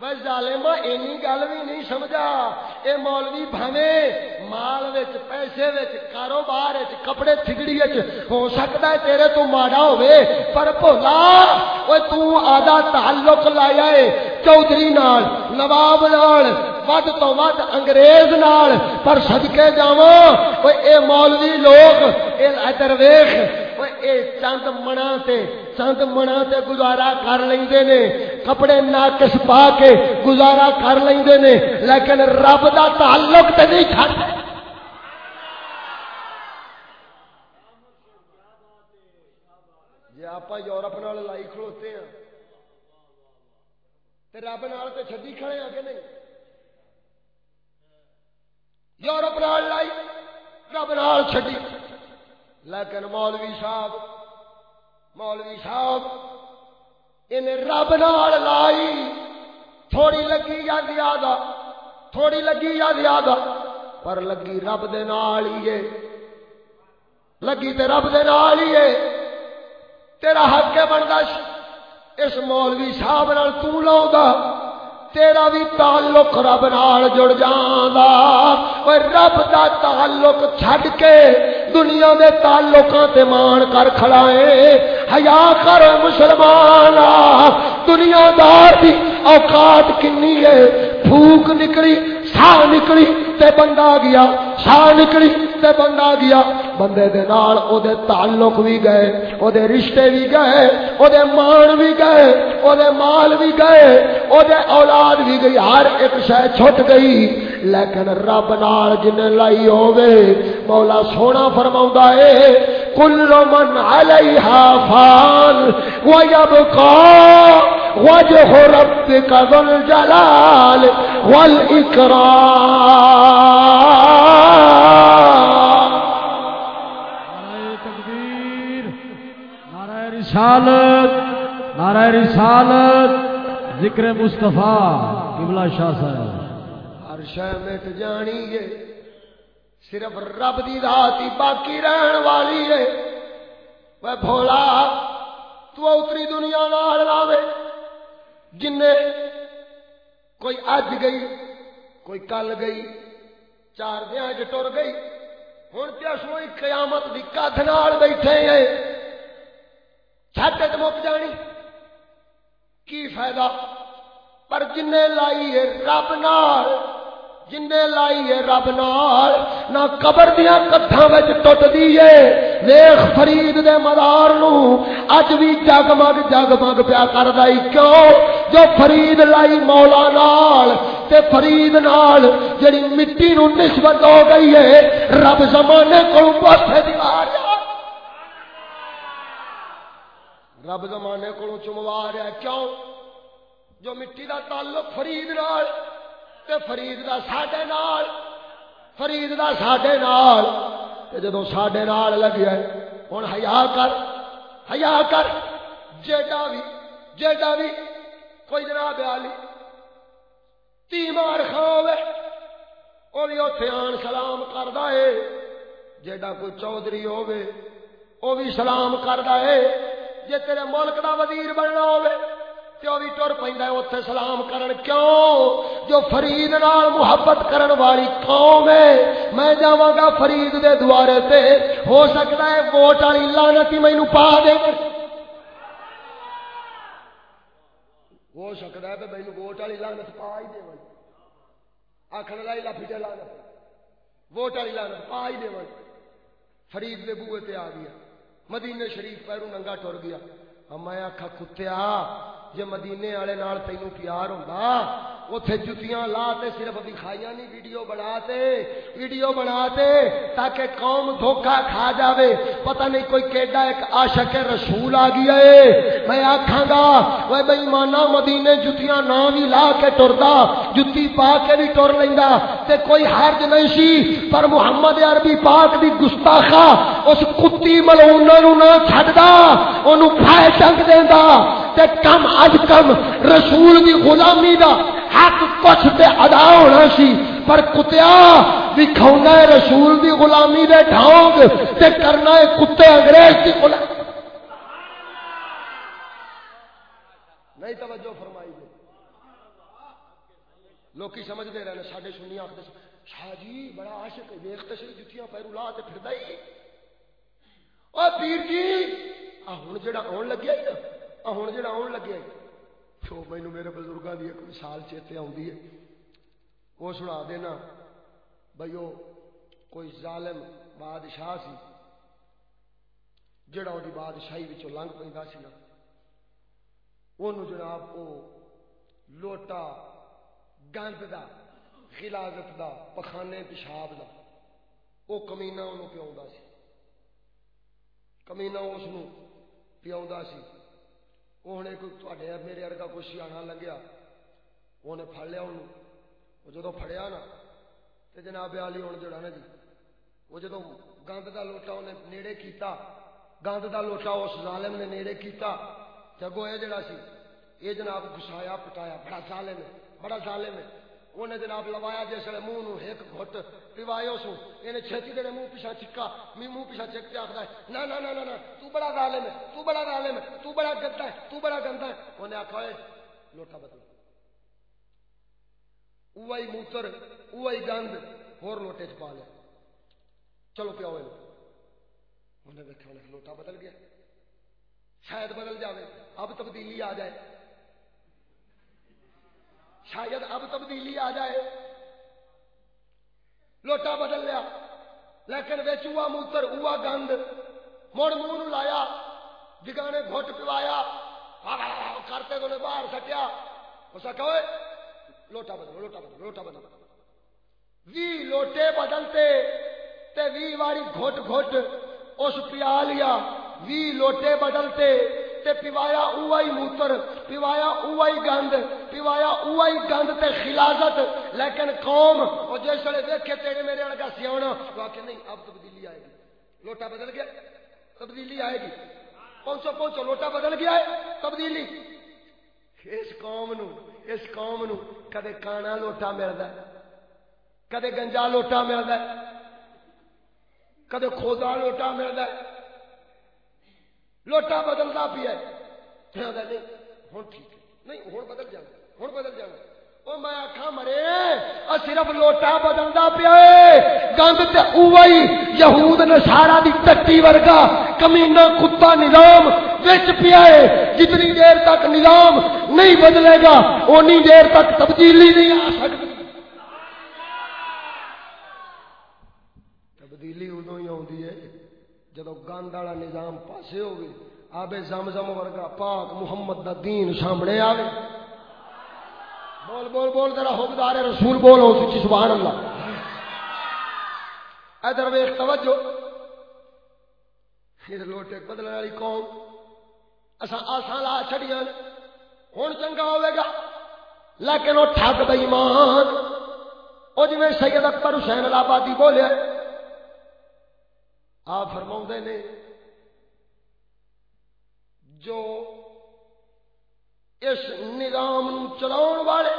بس ظالما ہاں, اینی گل بھی نہیں سمجھا۔ اے مولوی بھوے مال وچ، پیسے وچ، کاروبار وچ، کپڑے تھگڑی وچ، ہو سکتا ہے تیرے تو ماڑا ہوے پر بھولا اوے تو آدھا تعلق لایا ہے۔ چودھری نال، نواب نال، ود تو ود انگریز نال، پر صدکے جاواں۔ اوے اے مولوی لوگ، اے ادھر ویکھ اے چند منا تے چند منا تے گزارا کر لیندے نے کپڑے ناقص پا کے گزارا کر لیندے نے لیکن رب دا تعلق تے نہیں چھڈ جی آپ یورپ نال لائی کھڑوتے ہیں تے رب نال تے چھڈی کھڑے ہیں کہ نہیں یورپ نال لائی رب نال چھڈی لیکن مولوی صاحب مولوی صاحب انہیں رب نال لائی، تھوڑی لگی یا زیادہ، تھوڑی لگی یا زیادہ، پر لگی رب دے نال ہی ہے۔ لگی تے رب دے نال ہی ہے۔ تیرا حق ہے بندا اس مولوی صاحب نال تو لاؤں تیرا بھی تعلق رب نال جڑ جاندا اوے رب دا تعلق چھڈ کے دنیا دے تعلقاں تے مان کر کھڑا ہے حیا کر مسلمان دنیا دار دی اوقات کنی ہے پھوک نکلی۔ سا نکلی تے بندہ گیا سا نکلی تے بندہ گیا بندے دے نال او دے تعلق بھی گئے او دے رشتے بھی گئے او دے مان بھی گئے او دے مال بھی گئے او دے اولاد بھی گئی ہر ایک شے چھٹ گئی لیکن رب نال جن لائی ہوے مولا سونا فرماوندا اے کل من علیہا فان ويبقى وجه ربك ذو الجلال والإكرام. نعرہ تکبیر نعرہ رسالت نعرہ رسالت ذکر مصطفیٰ قبلہ شاہ صاحب۔ ہر شے مٹ جانی ہے صرف رب دی ذات ہی باقی رہن والی ہے۔ وہ بھولا تو اتری دنیا نال لاوے جن کوئی اج گئی، کوئی کل گئی، چار دیا ٹر گئی ہوں پیسوں قیامت کی کھ نال بیٹھے ہیں؟ چھٹ مک جانی۔ کی فائدہ؟ پر جن لائی ہے رب نال، جن لائی ہے رب نال، نہ قبر دیا کتھاں وچ ٹٹدی ہے۔ ویکھ فرید دے مدار نو اج بھی جگمگ جگمگ پیا کردا ای کیوں؟ جو فرید لائی مولا نال تے فرید نال جڑی مٹی نو نسبت ہو گئی ہے، رب زمانے کو پاسے دیوار رب زمانے کو چموا رہا ہے۔ کیوں؟ جو مٹی دا تعلق فرید نال تے فرید دا ساڈے نال۔ فرید دا ساڈے نال۔ تے جدوں ساڈے نال لگیا ہے، ہن حیا کر حیا کر۔ جیڈا بھی جیڈا بھی کوئی جناب علی؟ تی مار کھاوے او بھی اوتھے آن سلام کردا ہے۔ جیڈا کوئی چودھری ہوے او بھی سلام کردا ہے۔ جے تیرے ملک دا وزیر بننا ہوے تے بھی ٹر پیندا ہے اوتھے سلام کرن۔ کیوں؟ جو فرید نال محبت کرن والی قوم ہے۔ میں جاواں گا فرید دے دوارے تے، ہو سکتا ہے ووٹ والی لعنت ہی مینوں پا دے۔ ہو سکتا ہے کہ ووٹ والی لانت پا ہی دے آخر لائی لا پھٹے لعنت۔ ووٹ والی لانت پا ہی دے فرید دے بوئے تے آ گیا۔ مدینے شریف پیروں ننگا ٹر گیا۔ میں آخا کتیا؟ جے مدینے والے نال تینو پیار ہوندا، اوتھے جتیاں لا تے صرف دکھائیاں نہیں، ویڈیو بنا تے، ویڈیو بنا تے، تاکہ قوم دھوکا کھا جاوے۔ پتہ نہیں کوئی کیڈا ایک عاشق رسول آ گیا اے۔ میں آکھاں گا اوے بے ایمانا مدینے جتیاں نہ وی لا کے ٹردا، جتی پا کے وی ٹر لیندا۔ تے کوئی حرج نہیں سی، پر محمد عربی پاک دی گستاخا اس کتی ملعونہ نو نہ چھڈدا، اونوں کھائے ٹنگ دیندا۔ تے کم اج کم رسول دی غلامی دا حق کچھ تے ادا ہونا سی، پر کتیا دکھاؤنا ہے رسول دی غلامی دے ڈھونگ تے کرنا ہے کتے انگریز دی غلامی۔ نہیں توجہ فرمائی گے لوگ سمجھتے رہے سارے سنی آخر شاہ جی بڑا عاشق دیکھتے سی جتیاں پیرو لا کے پھر ہی۔ اور پیر جی ہوں جا آن لگیا ہی نا۔ ہوں جا آن لگیا تو مینو میرے بزرگوں کی ایک مثال چیتے آتی ہے وہ سنا دینا بھائی وہ کوئی ظالم بادشاہ سی جڑا وہ بادشاہی لنگ پہ سی نا وہ جناب وہ لوٹا گند دا خلازت دا پخانے پیشاب دا وہ کمینا انہوں پیا سی کمینا اس پیا سی وہ کوئی میرے ارگا کوئی سیاح لگیا انہیں پڑ لیا انہوں وہ جدو فڑیا نا تو جناب والی ہوں جڑا نا جی وہ جدو گند کا لوٹا انہیں نیڑے کیتا گند کا لوٹا اس ظالم نے نیڑے کیتا جگو یہ جڑا سی یہ جناب گسایا پٹایا بڑا ظالم ہے بڑا ظالم ہے انہیں جناب لوایا جس ویلے منہ نو ایک گھٹ پیوایا سو انہیں یعنی چھتی دے منہ پیچھا چکا می منہ پیچھا چک کے آخر ہے، نہ نہ نہ نہ تو بڑا ظالم ہے، تو بڑا ظالم ہے، تو بڑا گندا ہے، تو بڑا گندا ہے۔ انہیں آخا ہے لوٹا بدل اوہی موتر، اوہی گند، ہور لوٹے چ پا لیا چلو پیا انہیں دیکھا لوٹا بدل گیا۔ شاید بدل جاوے، اب تبدیلی آ جائے۔ شاید اب تبدیلی آ جائے۔ لوٹا بدل لیا۔ لیکن بچ ہوا موتر ہوا گند۔ مڑ منہ لایا۔ جگانے گھٹ پوایا۔ کرتے تو باہر سٹیا۔ اس کہ لوٹا بدل لوٹا بدل لوٹا بدل۔ وی لوٹے بدلتے تے وی واری گھٹ گھٹ اس پیا لیا وی لوٹے بدلتے تے پیوایا اوہی موتر پیوایا اوہی گند پیوایا اوہی گند تے خلازت۔ لیکن قوم، او جس ویلے ویکھے تیرے میرے ورگا سیاونا، وہ کہ نہیں، اب تبدیلی آئے گی۔ لوٹا بدل گیا، تبدیلی آئے گی۔ پہنچو پہنچو، لوٹا بدل گیا ہے، تبدیلی۔ اس قوم نو، اس قوم نو کدے کانا لوٹا ملدا ہے، کدے گنجا لوٹا ملدا ہے، کدے کھودا لوٹا ملدا ہے۔ لوٹا بدلتا پیا نہیں، ہوں ٹھیک نہیں، ہوں بدل جانا ہوں بدل جانا وہ میں آخا مرے صرف لوٹا بدلتا پیا گند یہود نسارا دی ٹٹی ورگا کمینا کتا نظام بچ پیا جتنی دیر تک نظام نہیں بدلے گا، اونی دیر تک تبدیلی نہیں آ سکتی تبدیلی ادو ہی آتی ہے جدو گند والا نظام پاسے ہوگی، آبے زم زم ورگا پاک محمد دا دین سامنے آوے۔ بول بول بول، ذرا حکمدار رسول بول ہو سچی سبحان اللہ۔ ادھر ویخ توجہ۔ پھر لوٹے بدلنے والی قوم۔ اصا آسان لا چڑیا ہوں چنگا ہوئے گا۔ لیکن وہ ٹھگ بئیمان وہ جی سید اکبر حسین آبادی بولے آپ فرما نے، جو اس نظام چلاؤ والے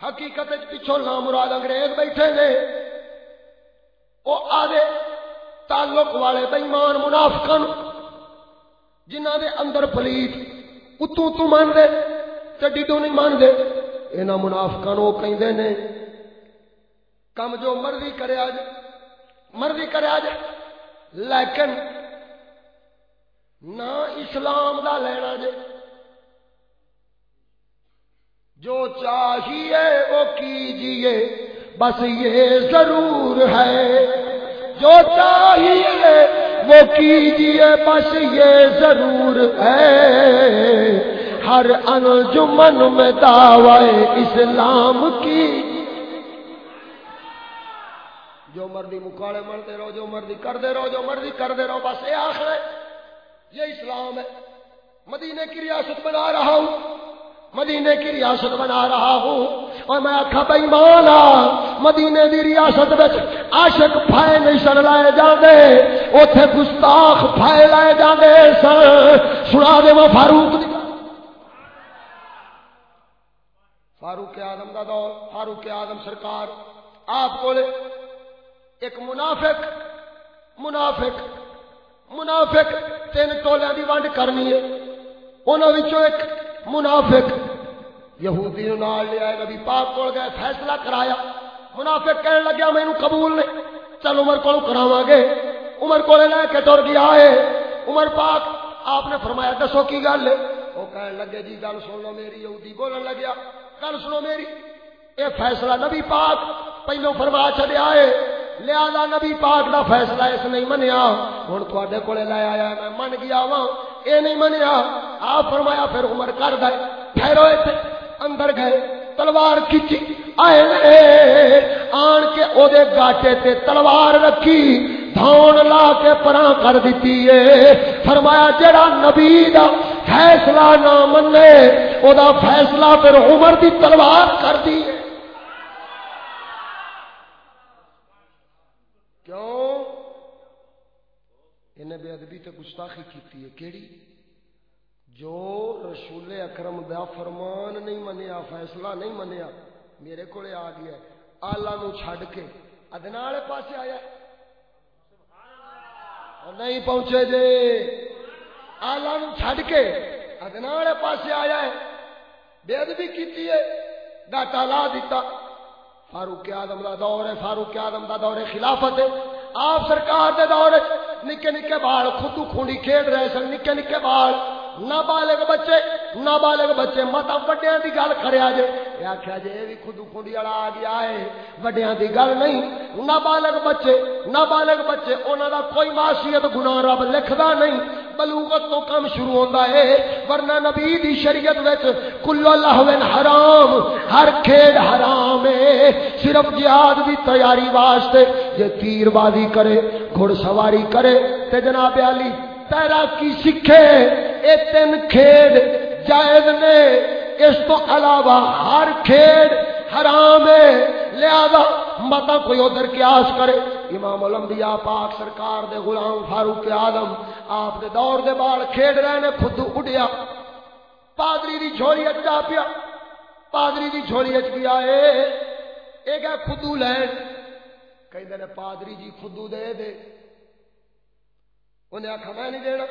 حقیقت پچھو نام مراد انگریز بیٹھے نے وہ آدھے تعلق والے بےمان منافق جنہ دے اندر پلیت اتو تو مان دے چڈی تو نہیں مان دے یہاں منافقا وہ کہ کم جو مرضی کرے آج، مرضی کرے آج لیکن نہ اسلام دا لینا جے۔ جو چاہیے وہ کیجیے، بس یہ ضرور ہے۔ جو چاہیے وہ کیجیے، بس یہ ضرور ہے۔ ہر انجمن میں دعوی اسلام کی۔ جو مرضی مکاڑے مرتے رہو، جو مرضی کرتے رہو، جو مرضی کرتے رہو، بس یہ آخر ہے۔ یہ اسلام ہے۔ مدینے کی ریاست بنا رہا ہوں۔ مدینے کی ریاست بنا رہا ہوں۔ اور میں آخا بھائی مانا مدینے کی ریاست عاشق پھائے نہیں سن، لائے جاندے۔ اوتھے گستاخ پھائے، لائے جاندے سن۔ سنا دے وہ فاروق دی فاروق آدم دا دور، فاروق آدم سرکار آپ کو ایک منافق منافق منافق، تین ٹولیا دی ونڈ کرنی ہے۔ انہوں ایک منافق، یہودی نال لیا نبی پاک کول گئے، فیصلہ کرایا۔ منافق کہنے لگیا مینوں قبول نہیں۔ چل عمر کو کراواں گے۔ عمر کو لے کے ٹر گیا ہے۔ عمر پاک، آپ نے فرمایا، دسو کی گل؟ ہے وہ کہنے لگے جی گل سن لو میری، یہودی بولن لگیا۔ گل سنو میری، اے فیصلہ نبی پاک پہلو فرما چلیا ہے۔ لہذا نبی پاک دا فیصلہ اس نہیں منیا۔ ہوں تے کو لے آیا میں من گیا وا اے نہیں منیا۔ آپ فرمایا، پھر عمر کر دے۔ ٹھہرو اندر گئے۔ تلوار کھچی آئے آن کے او دے گاٹے تے تلوار رکھی۔ دھون لا کے پرا کر دیتی ہے فرمایا، جڑا نبی دا فیصلہ نہ منے او دا فیصلہ پھر عمر دی تلوار کر دی کیوں انہیں بے ادبی تے گستاخی کیتی ہے۔ کیڑی؟ جو رسول اکرم دا فرمان نہیں منیا، فیصلہ نہیں منیا، میرے کو آ گیا آلہ نو چھڈ کے ادنا والے پاس آیا نہیں پہنچے جے۔ آلہ نو چھڈ کے ادنا والے پاس آیا ہے۔ بے ادبی کی ڈاٹا لا دیتا۔ فاروق آدم دا دور ہے، فاروق آدم دا دور ہے خلافت ہے۔ آپ سرکار دے دور نکے نکے بال خود خونی کھیل رہے سن، نکے نکے بال۔ نابالغ بچے نابالغ بچے متا وڈیا کی گل کریا جے یہ آخیا جی یہ بھی خود خونی والا آ گیا ہے وڈیا کی گل نہیں۔ نابالغ بچے نابالغ بچے انہوں دا کوئی معاشیت گنا رب لکھدا نہیں۔ بلوغت تو کم شروع ہوتا ہے، ورنہ نبی دی شریعت وچ کل اللہ حرام، ہر کھیل حرام ہے۔ صرف جہاد دی تیاری واسطے، جے تیر بازی کرے گھڑ سواری کرے۔ تے جناب علی تیراکی سیکھے اے تین کھیڈ جائز نے۔ اس تو علاوہ ہر کھیڈ حرام ہے۔ لہذا متا کوئی ادھر قیاس کرے۔ امام الانبیاء پاک سرکار دے غلام فاروق اعظم آپ دے دور دے بال کھیڈ رہے نے، خود اڈیا۔ پادری دی جھولی اچا پیا۔ پادری دی جھولی اچ گیا اے۔ اے گیا خودو لین۔ کہندے نے پادری جی خودو دے دے۔ انہیں آخا میں نہیں دینا۔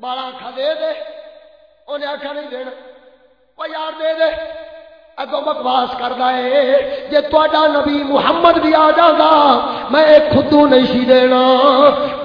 بالا آخا دے دے۔ انہیں آخا نہیں دینا۔ وہ یار دے دے۔ اگو بکواس کرتا ہے۔ جی تا نبی محمد بھی آ جاگا میں خودو نہیں سی دینا۔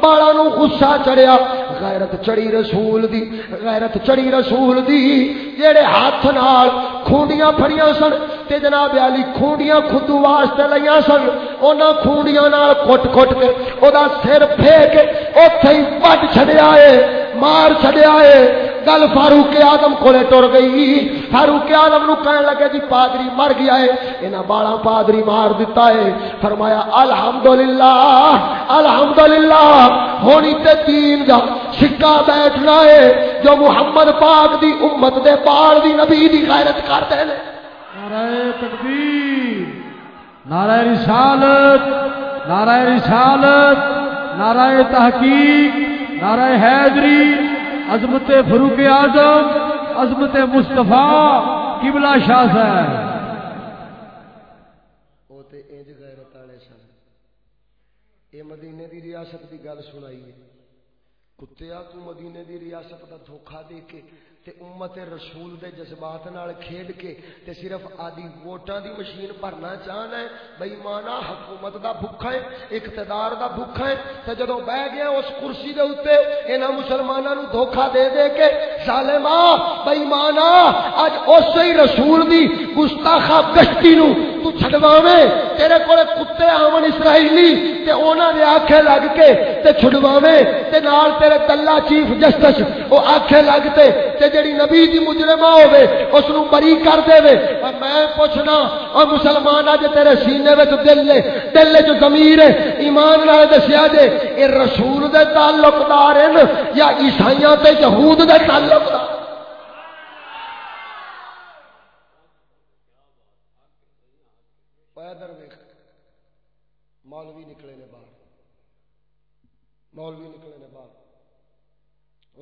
بالا نو غصہ چڑیا غیرت چڑی رسول دی، غیرت چڑی رسول دی۔ جڑے ہاتھ نال کھونڈیاں پھڑیاں سن، تے جناب علی کھونڈیاں خودو واسطے لیاں سن انہاں کھونڈیاں نال کٹ کٹ کے او دا سر پھیک اوتھے ہی وڈ چھڈیا اے مار چھڈیا اے گل فاروق آدم کو ٹر گئی فاروق آدم نو کہنے لگے جی پادری مر گیا ہے انہاں بالا پادری مار دیتا ہے فرمایا الحمدللہ الحمدللہ ہونی تے تین جا سکا بیٹھنا ہے جو محمد پاک دی امت دے پال دی نبی دی غیرت کرتے ہیں نعرہ تکبیر نعرہ رسالت نعرہ رسالت، نعرہ تحقیق، نعرہ حیدری، عظمت فروق اعظم، عظمت مصطفیٰ، قبلہ شاہ صاحب۔ وہ تے انج غیرت والے سن۔ اے مدینے دی ریاست دی گل سنائی ہے کتیا تو مدینے دی ریاست دا دھوکا دے کے تے امت رسول دے جذبات نال کھیڈ کے تے صرف آدی ووٹاں دی مشین بھرنا چاہنا ہے۔ بے مانا حکومت دا بھکھا ہے، اقتدار دا بھکھا ہے۔ تے جدوں بیٹھ گیا اس کرسی دے اوتے انہاں مسلماناں نو دھوکا دے دے کے ظالما بے مانا اج اسی رسول دی گستاخا گشتی نو تو چھڈواویں۔ تیرے کولے کتے آون اسرائیلی، تے انہاں دے آکھے لگ کے تے چھڈواویں۔ تے نال تیرے تلا چیف جسٹس، او آکھے لگ تے تے جڑی نبی دی مجرمہ ہوے اس نو بری کر دے وے۔ اور میں پوچھنا او مسلمان اج تیرے سینے وچ دل لے دل وچ ضمیر ہے، ایمان نال دسیا جے، اے رسول دے تعلق دار ہیں یا عیسائیاں تے یہود دے تعلق دار؟ پیدر ویکھ، مولوی نکلے نے باہر۔ مولوی نکلے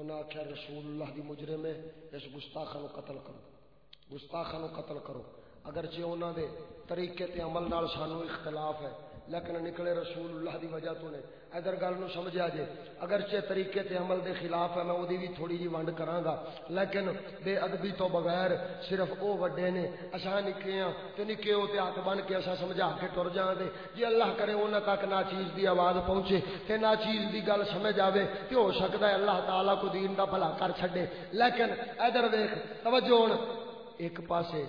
انہیں آخیا رسول اللہ دی مجرم ہے، اس گستاخا نو قتل کرو۔ گستاخا نو قتل کرو۔ اگرچہ انہوں دے طریقے تے عمل نال سانو اختلاف ہے لیکن نکلے رسول اللہ دی وجہ تو نے۔ ادھر گل نو سمجھا جے اگرچہ طریقے تے عمل دے خلاف ہے، میں اودی بھی تھوڑی جی ونڈ کراں گا لیکن بے ادبی تو بغیر صرف او وڈے نے اساں نکے ہاں تے نکے او تے ہاتھ بن کے اساں سمجھا کے ٹر جاں دے جی اللہ کرے انہاں تک نا چیز دی آواز پہنچے تے نا چیز دی گل سمجھ آوے تے ہو سکدا ہے اللہ تعالی کو دین دا بھلا کر چھڈے۔ لیکن ادھر دیکھ توجہ ہن۔ ایک پاسے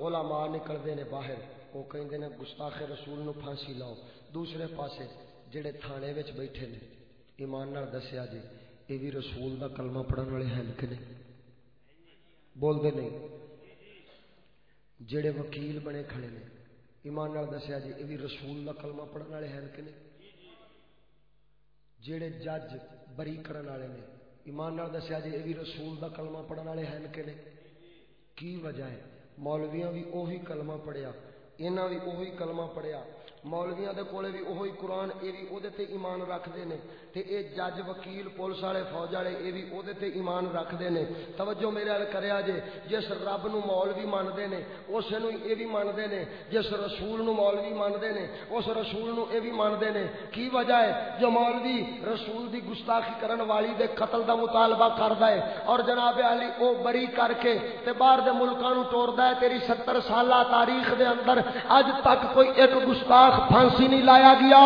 علماء نکلدے نے باہر۔ وہ کہندے نے گستاخ رسول نو پھانسی لاؤ۔ دوسرے پاسے جڑے تھانے وچ بیٹھے نے، ایمان نال دسیا جی یہ بھی رسول دا کلمہ پڑھن والے ہیں کہ نہیں؟ بول دے نہیں۔ جڑے وکیل بنے کھڑے نے، ایمان نال دسیا جی یہ بھی رسول دا کلمہ پڑھن والے ہیں کہ نہیں؟ جڑے جج بری کرن والے نے، ایمان نال دسیا جی یہ بھی رسول دا کلمہ پڑھن والے ہیں کہ نہیں؟ کی وجہ ہے؟ مولویاں بھی اوہی کلمہ پڑھیا انہاں بھی اوہی کلمہ پڑھیا۔ مولویاں دے کولے بھی اوہی قرآن اے بھی او دے تے ایمان رکھ دے نے تے اے جج وکیل پولیس والے فوج والے اے بھی او دے تے ایمان رکھ دے نے توجہ میرے ال کریا جے جس رب نو مولوی مان دے نے اس نو اے بھی مان دے نے جس رسول نو مولوی مان دے نے اس رسول نو اے بھی مان دے نے کی وجہ ہے جو مولوی رسول دی گستاخی کرن والی دے قتل دا مطالبہ کردا ہے اور جناب علی او بری کر کے تے باہر دے ملکاں نو ٹوردا ہے تیری 70 سالہ تاریخ دے اندر اج تک کوئی ایک گستاخ پھانسی نہیں لایا گیا۔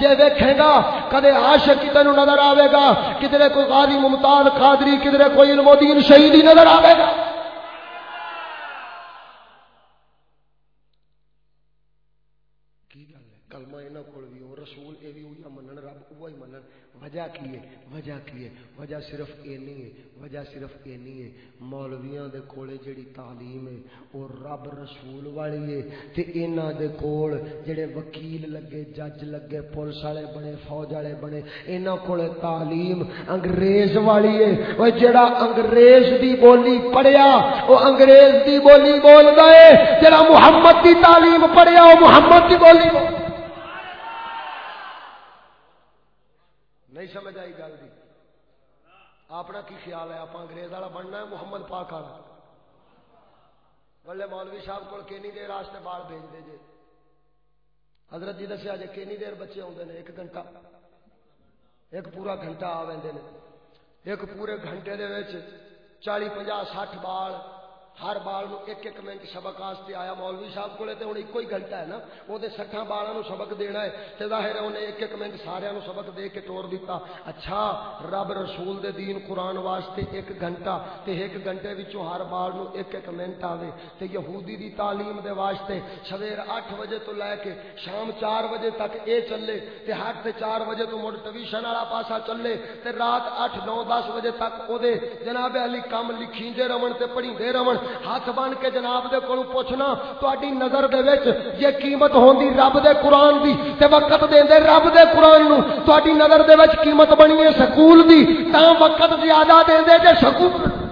جے ویکھے گا، کدے عاشق کتنے نظر آئے گا کدھر کوئی غازی ممتاز قادری کدھر کوئی علم الدین شہیدی نظر آئے گا کی گل ہے کلمہ انہاں کول بھی او بھی ہوئی منن، رب وہی منن۔ وجہ کی ہے؟ وجہ کی ہے۔ وجہ صرف اینی ہے۔ وجہ صرف اینی ہے۔ مولویاں دے کولے جڑی تعلیم ہے، او رب رسول والی ہے۔ تے انہاں دے کول جڑے وکیل لگے، جج لگے، پولیس والے بنے، فوج والے بنے، انہاں کولے تعلیم انگریز والی ہے۔ او جڑا انگریز دی بولی پڑھیا، او انگریز دی بولی بولدا ہے۔ جڑا محمد دی تعلیم پڑھیا، او محمد دی بولی بول نہیں سمجھ آئی گل دی اپنا کی خیال ہے؟ آپ انگریز والا بننا ہے، محمد پاک والا۔ بلے مولوی صاحب کو کینی دیر واسطے باہر بھیج دے جے۔ حضرت جی دسیا جی کینی دیر بچے آتے ہیں ایک گھنٹہ۔ ایک پورا گھنٹہ آ وے ایک پورے گھنٹے دے چالی پنجا سٹھ بال ہر بال نو ایک ایک منٹ سبق واسطے آیا، مولوی صاحب کو ہوں ایک ہی گھنٹہ ہے نا۔ وہ سٹھا بالا سبق دینا ہے تو ظاہر ہے انہیں ایک ایک منٹ سارا سبق دے کے توڑ دیتا اچھا رب رسول دے دین قرآن واسطے ایک گھنٹہ تے ایک گھنٹے وچوں ہر بال نو ایک ایک منٹ آوے۔ تے یہودی دی تعلیم دے واسطے سویر اٹھ بجے تو لے کے شام چار بجے تک اے چلے۔ تے ہٹ تے چار بجے تو مڑ ٹویشن والا پاسا چلے۔ تے رات اٹھ نو دس بجے تک او دے جناب علی کم لکھی دے رون تے پڑھی ہاتھ بن کے جناب دے کولوں پوچھنا تہاڈی نظر دے وچ یہ قیمت ہوندی رب دے قرآن دی، تے وقت دیندے رب دے قرآن نو۔ تہاڈی نظر دے وچ قیمت بنی ہے سکول دی تا وقت زیادہ دیندے جے سکول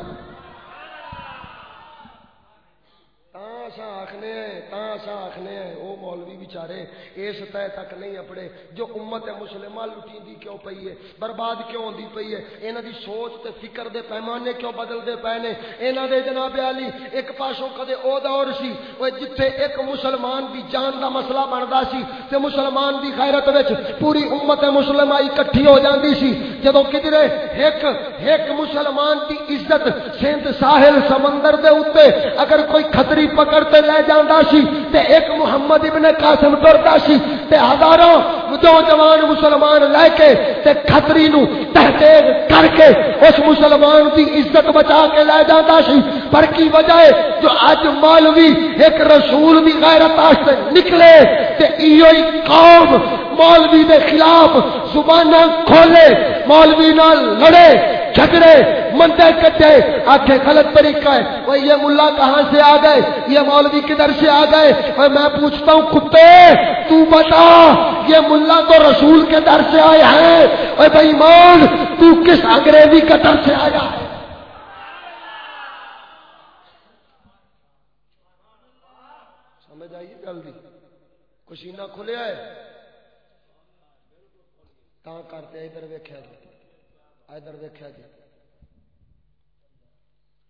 اساں آخنے تاں اساں آخنے وہ مولوی بچارے اس طے تک نہیں اپڑے۔ جو امت مسلمہ لٹی کیوں پئی ہے؟ برباد کیوں ہوندی پئی ہے؟ انہاں دی سوچ تے فکر دے پیمانے کیوں بدل دے پے نے؟ انہاں دے جناب علی، ایک پاسوں کدے او دور سی او جتھے ایک مسلمان دی جان دا مسئلہ بندا سی، تے مسلمان دی غیرت وچ پوری امت مسلمہ اکٹھی ہو جاندی سی۔ جدوں کدھرے ایک ایک مسلمان دی عزت سندھ ساحل سمندر دے اوتے اگر کوئی خطری پکڑتے لے جاندا سی تے ایک محمد ابن قاسم ٹرتا سی تے ہزاروں نوجوان مسلمان لے کے تے خطری نو تحقیق کر کے اس مسلمان دی عزت بچا کے لے جاندا سی پر کی وجہ ہے جو اج مولوی ایک رسول دی غیرت واسطے نکلے تے ایو ہی قوم مولوی دے خلاف زباناں کھولے مولوی نال لڑے، جھگڑے مندے کٹے، آنکھیں غلط طریقہ ہے وہ یہ ملا کہاں سے آ گئے؟ یہ مولوی کدھر سے آ گئے؟ اور میں پوچھتا ہوں، کتے، تو بتا، یہ ملا تو رسول کے در سے آئے ہیں؟ اور بھائی مان تو کس انگریزی کے در سے آیا ہے؟ سمجھ آئیے جلدی کشینہ کھلیا ہے۔ کہاں کرتے ادھر ویکیا جی ادھر ویکیا جی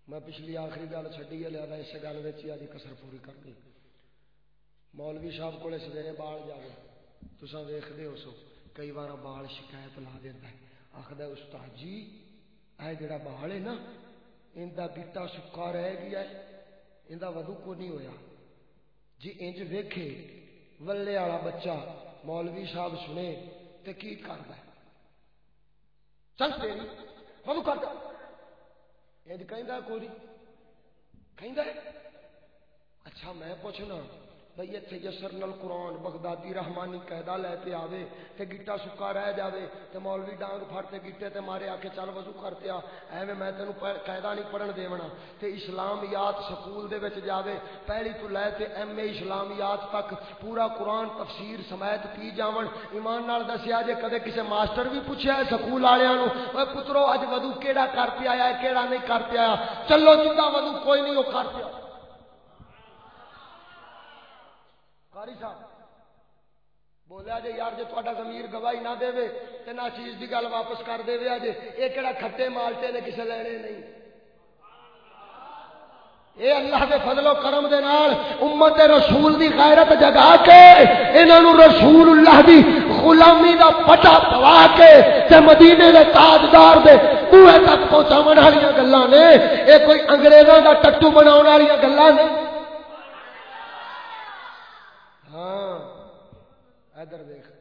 میں پچھلی آخری گل چڈی ہے لیا اس گل آج کسر پوری کر دی مولوی صاحب کو سویرے بال جائے تسا ویختے ہو سو کئی بار بال شکایت لا دینا ہے آخر استاد جی اے جڑا بال ہے نا اندا گٹا سکا رہ گیا ہے اندا ودو کو نہیں ہویا جی انج ویکھے ولے والا بچہ مولوی صاحب سنے تے کی کردا چل تیری کر کہندا کوئی کہندا اچھا میں پوچھنا۔ بھئی اتنے یسر نل قرآن، بغدادی رحمانی قیدہ لے کے آوے، تے گٹا سکا رہ جاوے، تے مولوی ڈانگ پھڑتے گٹے تے مارے آ کے چل وضو کرتے آ، ایویں میں تینوں قیدہ نہیں پڑھن دیونا۔ تے اسلامیات سکول دے وچ جاوے، پہلی تو لے تے ایم اے اسلامیات تک پورا قرآن تفسیر سمیت پی جاون۔ ایمان نال دسیا جے کدے کسے ماسٹر بھی پوچھیا ہے سکول والےاں نو اوے پترو اج وضو کیڑا کر پیا ہے، کیڑا نہیں کر پیا چلو جندا وضو، کوئی نہیں او کر پیا قاری صاحب۔ بولیا جی یار جی تا زمیر گواہی نہ دے تو نہ چیز کی گل واپس کر دے جی یہ کہڑا کھٹے مالٹے نے کسے لینے نہیں۔ اے اللہ دے فضل و کرم دے نال امت رسول دی غیرت جگا کے انہاں رسول اللہ دی غلامی دا پٹا پوا کے تے مدینے دے تاجدار دے بوئے تک پہنچاون والی گلاں نے۔ اے کوئی انگریزاں دا ٹٹو بناون والی گلاں نہیں ادھر دیکھ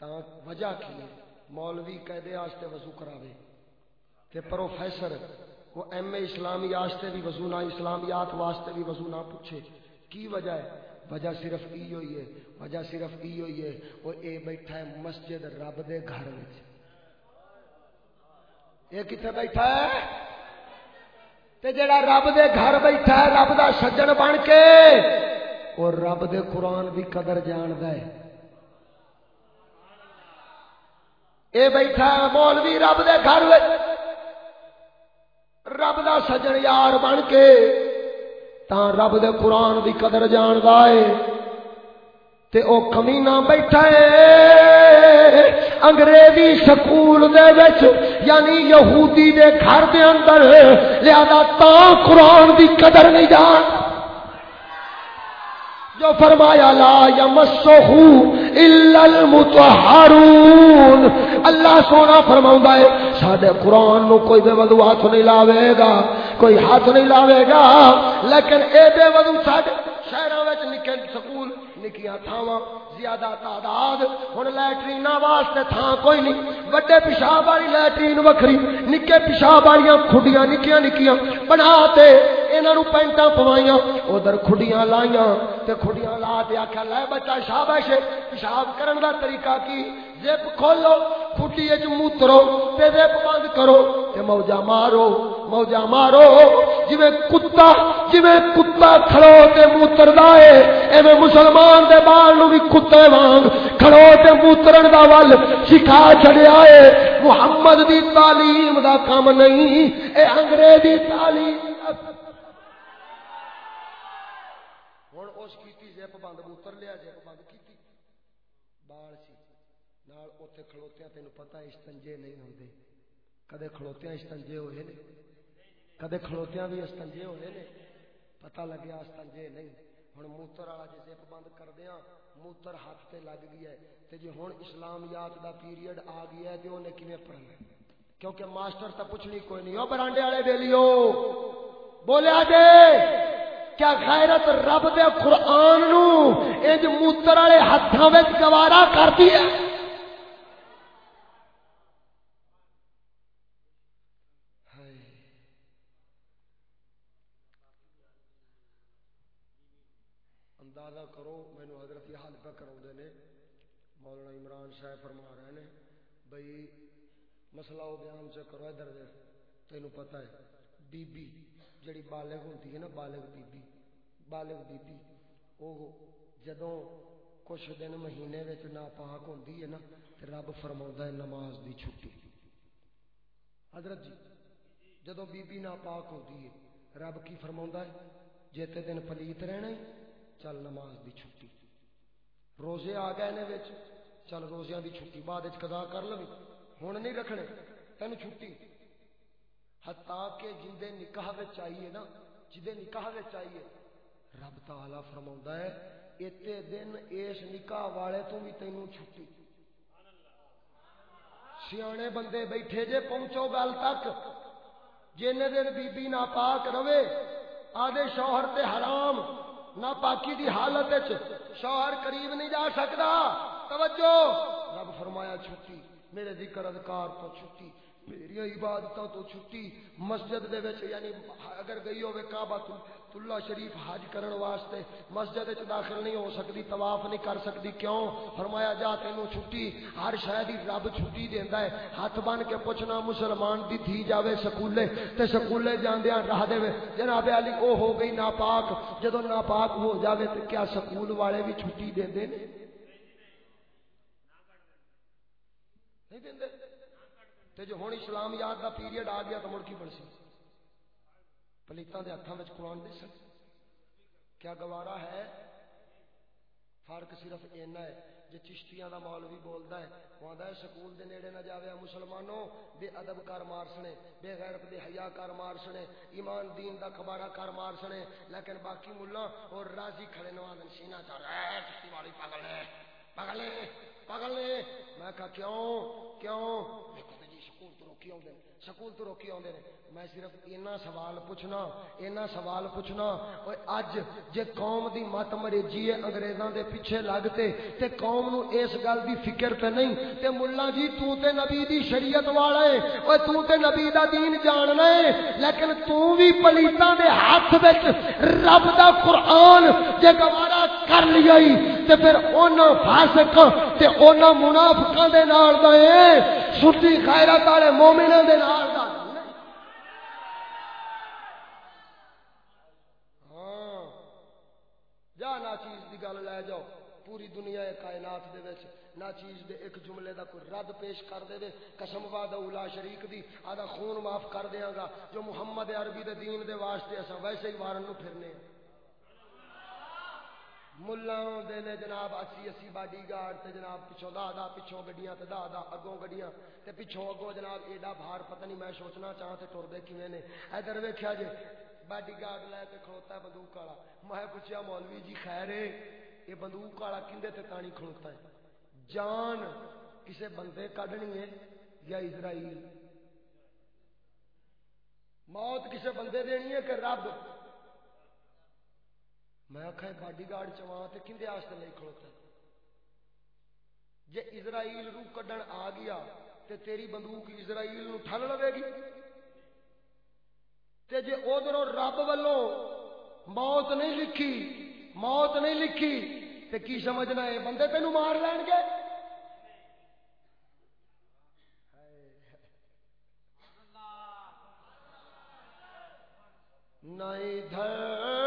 تا وجہ کی ہے؟ مولوی قیدے آستے وضو کراوے۔ تے پروفیسر، وہ ایم اے اسلامی آستے بھی وضو نہ، اسلامیات واسطے بھی وضو نہ پوچھے۔ کی وجہ ہے؟ وجہ صرف ای ہوئی ہے، وجہ صرف ای ہوئی ہے۔ وہ اے بیٹھا ہے مسجد رب دے گھر وچ۔ یہ کتنے بیٹھا ہے؟ تے جڑا رب دے گھر بیٹھا ہے، رب دا سجن بن کے اور رب دے قرآن دی قدر جاندا ہے۔ اے بیٹھا مولوی رب دے گھر رب دا سجن یار بن کے تا رب دے قرآن دی قدر جاندا ہے تے او کمینہ بیٹھا ہے انگریزی سکول دے وچ یعنی یہودی دے گھر دے اندر۔ لہذا تا قرآن دی قدر نہیں جان۔ جو فرمایا، لا یمسہ الا المطہرون. اللہ سونا فرماؤں ہے، ساڈے قرآن نو کوئی بے وضو ہاتھ نہیں لاوے گا کوئی ہاتھ نہیں لاوے گا لیکن اے بے وضو ساڈے شہراں وچ نکل سکول، نکیاں تھاواں زیادہ تعداد، ہن لیٹرین واسطے تھاں کوئی نہیں۔ وڈے پیشاب والی لیٹرین وکھری، نکے پیشاب والیاں کھڈیاں، نکیاں نکیاں۔ بنا تے انہاں نو پینٹاں پوائیاں، ادھر کھڈیاں لائیاں تے کھڈیاں لا تے آکھیا، لے بچہ شاباش پیشاب کرن دا طریقہ کی؟ زپ کھولو کھٹی وچ موترو تے زپ بند کرو تے موجا مارو موجا مارو۔ جویں کتا جویں کتا کھڑو تے موتردا اے ایویں مسلمان دے بال نو بھی کتے وانگ کھڑو تے موترن دا ول سکھا چھڑیا اے۔ محمد دی تعلیم دا کام نہیں، اے انگریزی تعلیم ہن اس کیتی بند، موتر لیا بند کیتی۔ بال سی۔ نال اوتھے کھڑوتیاں تینوں پتہ استنجے نہیں ہوندے۔ کدے کھڑوتیاں استنجے ہوئے نے؟ کدے کھڑوتیاں بھی استنجے ہوئے نے؟ پتہ لگیا استنجے نہیں۔ ہن موتر والا جے زپ بند کر دیاں موتر ہاتھ تے لگ گیا ہے تے جی جے ہن اسلامیات دا پیریڈ آ گیا ہے تے اونے کیویں پڑھنا کیونکہ ماسٹر تا پوچھنی کوئی نہیں۔ او برانڈے والے بیلیو بولیا جے کیا غیرت رب دے قرآن نو انج موتر والے ہاتھاں وچ گوارا کرتی ہے؟ اندازہ کرو مینو حضرت یہ نے، مولانا عمران صاحب فرما رہے ہیں بھائی مسئلہ وہ بیان سے کرو ادھر دے تینوں پتہ ہے، بی بی، جڑی بالغ ہوتی ہے نا، بالغ بی بی، بالغ بی بی وہ جدوں کچھ دن مہینے وچ ناپاک ہوندی ہے نا، تے رب فرماوندا ہے نماز دی چھٹی۔ حضرت جی جدوں بی بی ناپاک ہوندی ہے، رب کی فرماوندا ہے، جے دن پلیت رہنا ہے، چل نماز دی چھٹی۔ روزے آ گئے نے وچ چل روزیاں دی چھٹی بعد وچ قضا کر لوی۔ ہن نہیں رکھنے، تینو چھٹی۔ حتا کہ جندے نکاح وچ آئیے نا جدے نکاح وچ آئیے، رب تعالی فرماوندا ہے اتنے دن اس نکاح والے تو بھی تینوں چھٹی۔ سیانے بندے بیٹھے جے، پہنچو گل تک۔ جن دن بی بی ناپاک رہے، آدھے شوہر تے حرام، ناپاکی دی حالت شوہر قریب نہیں جا سکتا۔ توجہ۔ رب فرمایا، چھٹی۔ میرے ذکر اذکار تو چھٹی۔ میری عبادتوں تو چھٹی۔ مسجد دے وچ یعنی اگر گئی ہوے کعبہ اللہ شریف حج کرن واسطے مسجد وچ داخل نہیں ہو سکتی طواف نہیں کر سکتی کیوں؟ فرمایا جا تینو چھٹی، ہر شے دی رب چھٹی دیندا ہے۔ ہاتھ بن کے پوچھنا مسلمان دی تھی جاوے سکولے تے سکولے جاندیاں راہ دے جناب علی، او ہو گئی ناپاک، جدوں ناپاک ہو جاوے تے کیا سکول والے بھی چھٹی دیندے نے نہیں دیندے تے جو ہن اسلام یاد دا پیریڈ آ گیا تو مڑ کی بن سی پلیتوں کے ہاتھوں میں قرآن دے سکتے کیا گوارا ہے؟ فرق صرف اینا ہے۔ جی چشتیاں دا مولوی بولتا ہے، وہ آدھا ہے، سکول دے نیڑے نہ جاوے۔ مسلمانوں، بے ادب کر مار سنے، بے غیرت، بے حیا کر مار سنے۔ ایمان دین دا کباڑا کر مار سنے۔ لیکن باقی ملا اور راضی کھڑے نوازن سینہ چاہ رہا ہے چشتی والی پاگل ہے۔ پاگل ہے پاگل ہے۔ میں کہا، کیوں؟ کیوں؟ دیکھو جی سکول تو روکی آؤں سکول تو روکی آدھے نے۔ میں صرف اینا سوال پوچھنا، اینا سوال پوچھنا۔ اج جے قوم دی مت مرے جیے انگریزاں دے پیچھے لگتے تے قوم نو اس گل دی فکر تے نہیں۔ تے ملا جی تو تے نبی دی شریعت والا ہے۔ اوے تو تے نبی دا دین جاننا ہے۔ لیکن تو بھی پلیتاں دے ہاتھ وچ رب دا قرآن جے گوارا کر لیا تے پھر انہاں فاسق تے انہاں منافقاں دے نال دا اے سٹی خیرات والے مومناں دے نال دا ہاں۔ جا نا چیز دی گل لے جاؤ۔ پوری دنیا کائنات دے وچ نا چیز دے ایک جملے دا کوئی رد پیش کر دے دے۔ قسم وعدہ اولا شریک دی، آدھا خون معاف کر دیاں گا۔ جو محمد عربی دے دین دے واسطے اسا ویسے ہی مارن نو پھرنے ملاؤں دے نے جناب اسی اسی باڈی گارڈ تے جناب پچھوں دا دا پچھوں گڈیاں تے دا دا اگوں گڈیاں تے پچھوں اگوں جناب ایڈا بھار پتہ نہیں میں سوچنا چاہاں تے ٹر دے کیویں نے۔ ادھر ویکھیا جے باڈی گارڈ لے کے کھڑوتا ہے بندوق والا۔ میں پوچھا مولوی جی خیر ہے؟ یہ بندوق والا کھندے تے تانی کھڑوتا ہے؟ جان کسے بندے کڈنی ہے یا اسرائیل؟ موت کسے بندے دینی ہے کہ رب؟ میں آخا باڈی گارڈ چواں تے کھندے واسطے نہیں کھڑوتا؟ ہے جے اسرائیل روح کڈن آ گیا تے تیری بندوق اسرائیل نو ٹھل لوے گی تے جے ادھر رب والوں موت نہیں لکھی، موت نہیں لکھی، تے کی سمجھنا ہے؟ بندے تینوں مار لین گے؟ نہ ادھر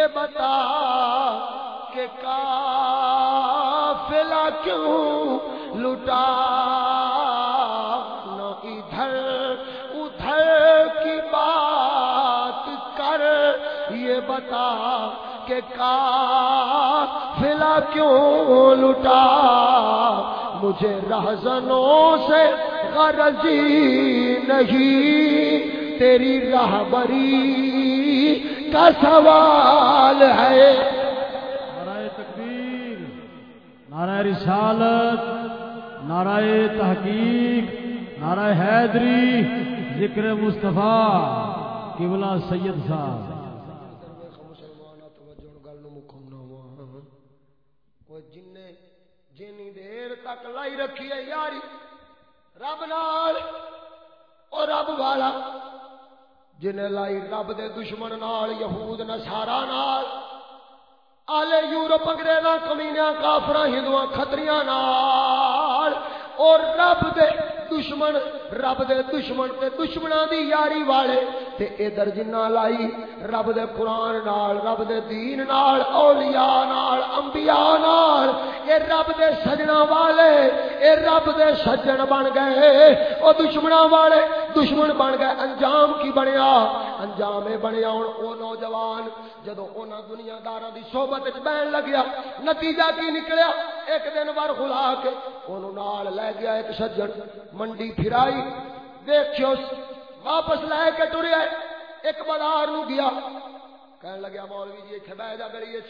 یہ بتا کہ کافلہ کیوں لٹا نہ ادھر ادھر کی بات کر، یہ بتا کہ کافلہ کیوں لٹا مجھے رہزنوں سے غرضی نہیں، تیری رہبری کا سوال ہے۔ نعرہ تکبیر نعرہ رسالت نعرہ تحقیق نعرہ حیدری ذکر مصطفیٰ قبلہ سید صاحب۔ جنی دیر تک لائی رکھی ہے یاری رب نال اور رب والا۔ جنہیں لائی رب دے دشمن نال، یہود نسارا نال، آلے یورپ، انگریزاں، کمینیاں، کافراں ہندوؤں کھتریاں نال۔ اور رب دے دشمن، رب دے دشمن تے دشمناں دی یاری والے تے ادھر جنہ لائی رب دے قرآن نال، رب دے دین نال، اولیاء نال، انبیاء نال، اے رب دے سجنا والے، اے رب دے سجن بن گئے، او دشمناں والے دشمن بن گئے، انجام کی بنیا؟ انجام اے بنیا ہن او نوجوان جدوں انہاں دنیا داراں دی صحبت وچ بہن لگیا، نتیجہ کی نکلیا؟ ایک دن ور خلا کے اونوں نال لے گیا ایک سجن، منڈی پھرائی دیکھو واپس لے کے ٹریا، ایک بازار نو گیا۔ کہن لگیا، مولوی جی اتنے بہ جا گلی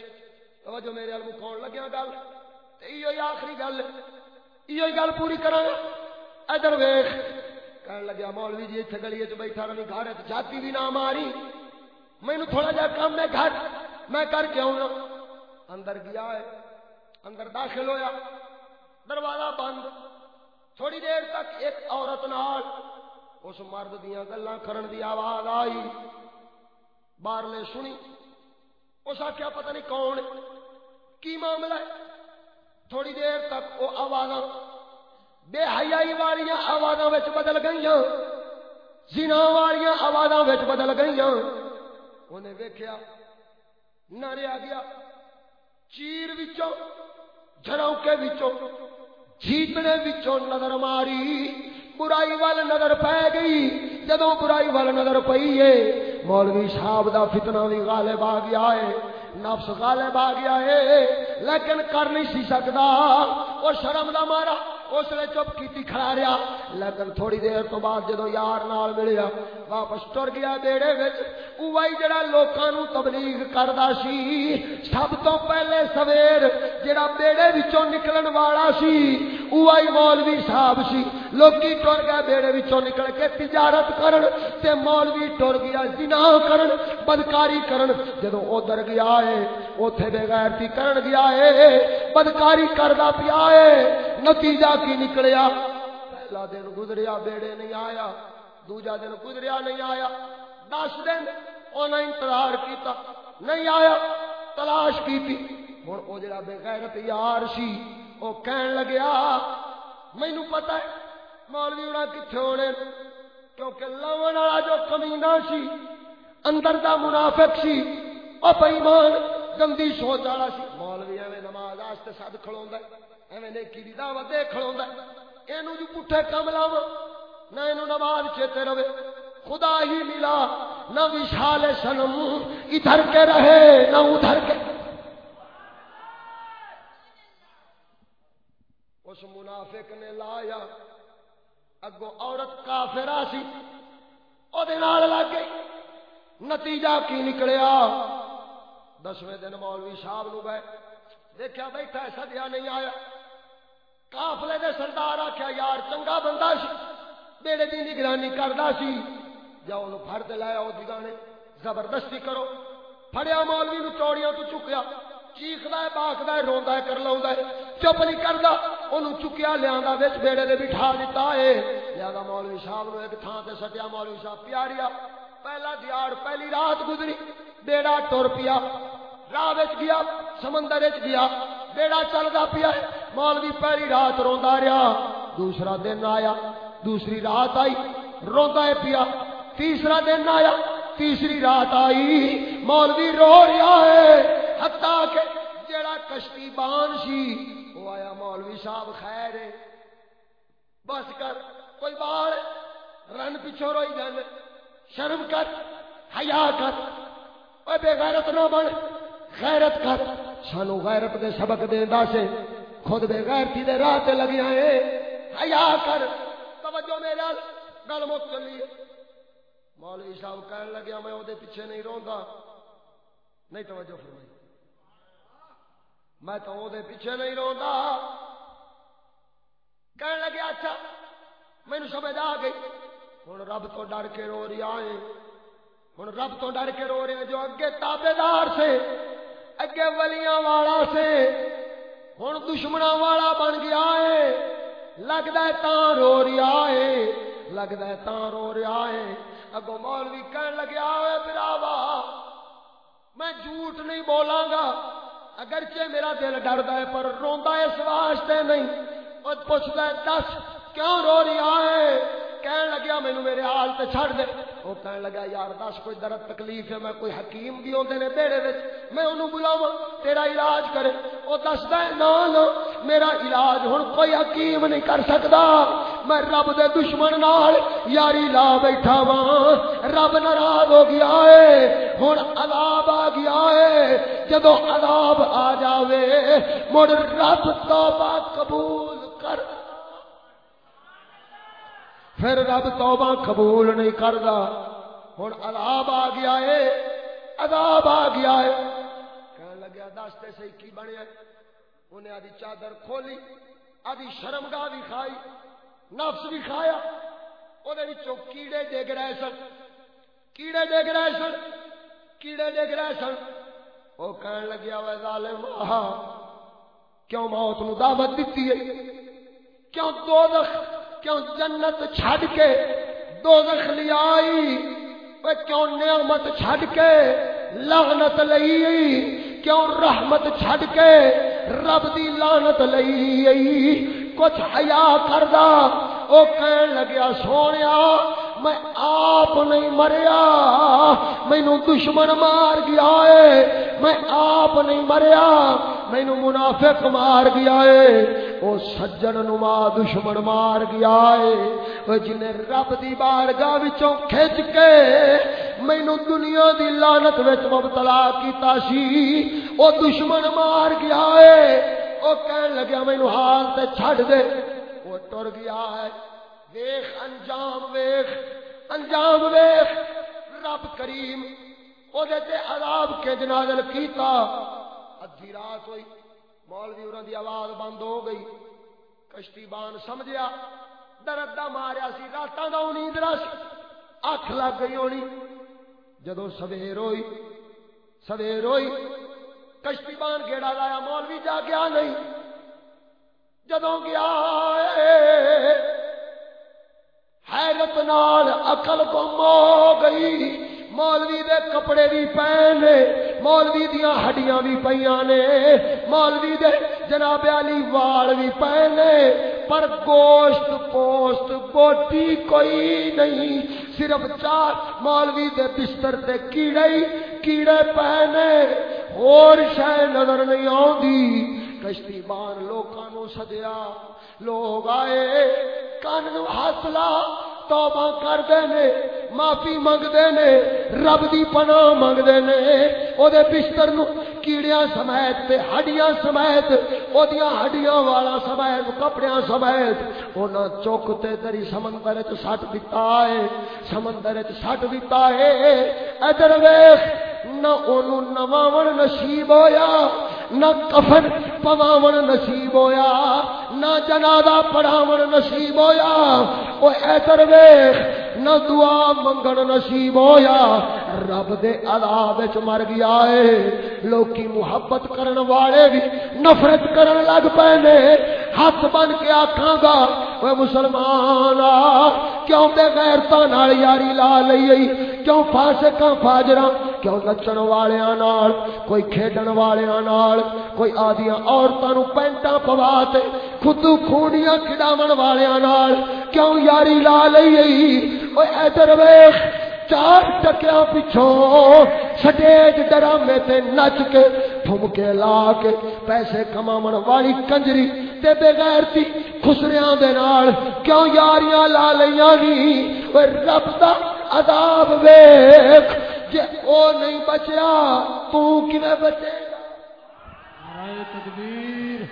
توجہ میرے ال مکاؤ لگیا گل یہ آخری گل یہ گل پوری کرا ادھر ویخ کہن لگیا، مولوی جی اتنے گلی چ بیٹھا رہی گھر جاتی بھی نہ ماری۔ مینو تھوڑا جا کام ہے، گھر۔ میں کر کے آؤں اندر گیا ہے، اندر داخل ہویا۔ دروازہ بند۔ تھوڑی دیر تک ایک عورت نال اس مرد دیا گلا کرن دی آواز آئی۔ باہر سنی۔ اس آخیا پتہ نہیں کون کی معاملہ ہے؟ تھوڑی دیر تک وہ آواز بے حیائی والی آواز بدل گئی زنا والی آواز بدل گئی انہیں ویکیا نہ رہا گیا، چیر وچوں جھڑوکے وچوں جیتنے وچوں نظر ماری، برائی وال نظر پی گئی۔ جدو برائی وال نظر پئی ہے مولوی صاحب دا فتنہ بھی غالب آ گیا ہے نفس غالب آ گیا ہے لیکن کر نہیں سی سکتا وہ شرم دا مارا۔ اس نے چپ کی کھڑا رہا۔ لیکن تھوڑی دیر تو بعد جدو یار نال ملیا، واپس ٹر گیا بیڑے وہی جڑا لوکاں نو تبلیغ کردا سی، سب تو پہلے سویر جڑا بیڑے وچوں نکلن والا سی وہی مولوی صاحب سی۔ لوکی ٹر گئے بیڑے وچوں نکل کے تجارت کرن تے مولوی ٹر گیا زنا کرن، بدکاری کرن۔ جدو ادھر گیا ہے، اوتھے بے غیرتی کرن گیا ہے، بدکاری کردا پیا ہے۔ نتیجہ کی نکلیا؟ پہلا دن گزریا، بیڑے نہیں آیا، دوجا دن گزریا نہیں آیا، دس دن انہیں انتظار کیتا، نہیں آیا، تلاش کی تھی ہوں وہ جڑا بے غیرت یار سی وہ کہن لگیا مینو پتا ہے مولوی اڑا کتنے ہونے، کیونکہ لاون والا جو کمینا سی، اندر دا منافق سی، او بےمان گندی سوچ والا سی۔ مولوی ایویں نماز واسطے سد کھلوندا ایویں نیکی دی دعوت دے کھلوندا اینو جو پٹھے کم لاواں نہ اینو نماز چیتے رہے خدا ہی ملا نہ وشال سنم ادھر کے رہے نہ ادھر کے اس منافق نے لایا اگو عورت کافرا سی وہ لگ گئی نتیجہ کی نکلیا دسویں دن مولوی صاحب نو گئے دیکھا بیٹھا سدیا نہیں آیا کافلے دے سردار آخیا یار چنگا بندہ سی، بیڑے دی نگرانی کردا سی۔ جاؤ انہوں پھڑ تے لایا او دگانے زبردستی کرو۔ پھڑیا مولوی نو چوڑیاں تو چکیا، چیخدا ہے باکدا ہے، روندا ہے، کر لوندا ہے۔ چپ نہیں کردا، اونوں چکیا، لیاندا وچ بیڑے دے بٹھا دیتا ہے۔ لہذا مولوی صاحب نو ایک تھان تے سٹیا، مولوی صاحب پیاریا پہلا دیار پہلی رات گزری، بیڑا ٹر پیا، راہ وچ گیا، سمندر وچ گیا۔ بیڑا چلدا پیا مولوی پہلی رات روندا رہیا، دوسرا دن آیا، دوسری رات آئی روا ہے پیا۔ تیسرا دن آیا، تیسری رات آئی، مولوی رو رہا ہے۔ ہتا کہ جڑا کشتی بان سی وہ آیا مولوی صاحب خیر ہے۔ بس کر، کوئی بال رن پچھو روئی جان۔ شرم کر، حیا کر۔ بے غیرت نہ بن، غیرت کر۔ سانو غیرت دے سبق دیندا سے خود بے غیرتی دے راہ تے لگیا ہے حیا کر، توجہ میرے گل مک چلی۔ مولوی صاحب کہن لگیا، میں وہ پیچھے نہیں روندا نہیں توجہ فرمائی۔ میں تو وہ پیچھے نہیں روندا کہن لگیا اچھا مینو سمجھ آ گئی۔ ہوں رب تو ڈر کے رو رہی آئے ہوں رب تو ڈر کے رو رہے جو اگے تابے دار سے۔ اگے ولیاں والا سے ہوں دشمنا والا بن گیا ہے لگتا ہے تا رو رہا ہے لگتا ہے تا رو رہا ہے اگو مولوی کہن لگیا ہوئے براوا میں جھوٹ نہیں بولاں گا اگرچہ میرا دل ڈردا ہے پر روندا اس واسطے نہیں اور پوچھتا ہے دس کیوں رو رہا ہے کہن لگیا مینو میرے حال تے چھڑ دے. وہ کہن لگا، یار دس، کوئی درد تکلیف ہے، میں کوئی حکیم بھی ہوتے نے بیڑے وچ، میں انہوں بلاوا تیرا علاج کرے. وہ دستا ہے نا نا میرا علاج ہن کوئی حکیم نہیں کر سکتا میں رب دے دشمن نال یاری لا بیٹھا وا رب ناراض ہو گیا ہے، ہن عذاب آ گیا ہے جدو عذاب آ جاوے، مڑ رب توبہ قبول کر پھر رب توبہ قبول نہیں کرتا ہوں عذاب آ گیا ہے عذاب آ گیا ہے کہنے لگیا دستے سی کی بنیا انہیں آدھی چادر کھولی، آدھی شرمگاہ بھی کھائی، نفس بھی کھایا۔ وہ کیڑے ڈگ رہے سن۔ کیڑے ڈگ رہے سن، کیڑے ڈگ رہے سن۔ وہ کہن لگیا وہ ظالم کیوں موت نو دعوت دیتی ہے؟ کیوں دوزخ کیوں جنت چھڈ کے دوزخ لے آئی؟ وہ کیوں نعمت چھڈ کے لعنت لئی کیوں رحمت چھڈ کے رب دی لعنت لئی کچھ حیا کردا او کہن لگیا، سونیا میں آپ نہیں مریا۔ مینو دشمن مار گیا ہے۔ میں آپ نہیں مریا۔ مینو منافق مار گیا ہے۔ وہ سجن نما دشمن مار گیا ہے۔ جن رب دی بارگاہ وچوں کھچ کے مینو دنیا دی لانت وچ مبتلا کیتا سی۔ او دشمن مار گیا ہے۔ او کہن لگیا مینو حال تے چھڈ دے۔ وہ ٹر گیا ہے۔ ویخ، انجام ویخ انجام ویخ۔ رب کریم او تے عذاب کے جنازل کیتا۔ ادھی رات ہوئی، مولوی اور دی آواز بند ہو گئی۔ کشتی بان سمجھیا، درد دا ماریا سی، راتاں دا رس اکھ لگ گئی ہونی جدو سویر ہوئی سویر ہوئی، کشتی بان گیڑا لایا، مولوی جا گیا نہیں۔ جدو گیا حیرت نال اکل گم ہو گئی۔ مولوی دے کپڑے بھی پے نے مولوی دیا ہڈیاں بھی پہ نے مولوی دے جناب علی وال بھی پے نے پر گوشت پوشت بوٹی کوئی نہیں۔ صرف چار مولوی دے بستر تے کیڑے کیڑے پے نے اور شہ نظر نہیں آتی کشتی بان لوگوں سدیا لوگ آئے کن ہاتھ توبہ کرتے نے، معافی منگتے نے، رب دی پناہ منگتے نے۔ او دے بستر نو کیڑیاں سمیت تے ہڈیاں سمیت او دیاں ہڈیاں والا سمیت، کپڑیاں سمیت، اونا چوک تے دری سمندر وچ سٹ دتا ہے، سمندر وچ سٹ دتا ہے۔ ادھر ویکھ، نہ اونوں نواون نصیب ہویا نہ کفن پواون نصیب ہویا، نہ جنازہ پڑھاون نصیب ہویا۔ او ادھر ویکھ نہ دعا منگن نصیب ہویا۔ رب دے عذاب وچ مر گیا ہے لوکی محبت کرن والے بھی نفرت کرن لگ پے نے ہاتھ بن کے آکھاں گا، اوے مسلمان کیوں بے غیرتاں نال یاری لا لئی کیوں فاسقاں فاجراں؟ کیوں نچن والیاں نال؟ کوئی کھیڈن والیاں نال؟ کوئی آدیاں عورتاں نو پینٹاں پوا تے خودو کھوڑیاں کھڈاون والیاں نال؟ کیوں یاری لا لئی اوے ادھر ویکھ، چار ٹکیا پچھوں، سٹیج ڈرامے تے نچ کے تھمکے لا کے پیسے کماون والی کنجری تے بغیر تھی خسریاں دے نال کیوں یاریاں لا لیاں نی اوے رب دا عذاب ویکھ، جے او نہیں بچیا، تو کیویں بچے گا؟ نعرہ تکبیر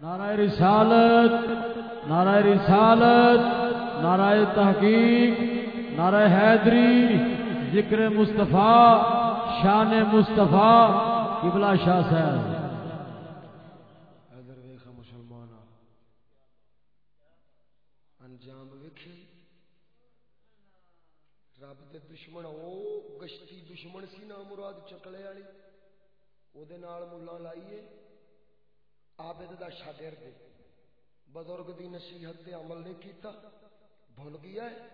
نعرہ رسالت نعرہ رسالت، نعرہ تحقیق، نعرہ حیدری، ذکر مصطفیٰ، شان مصطفیٰ، قبلہ شاہ صاحب ادھر ویکھا مسلمان انجام ویکھے رب دے دشمن او گشتی دشمن سی نا مراد چکلے والی او دے لائیے عابد دا شاگرد بزرگ دی نصیحت تے عمل نہیں کیتا بھول گیا ہے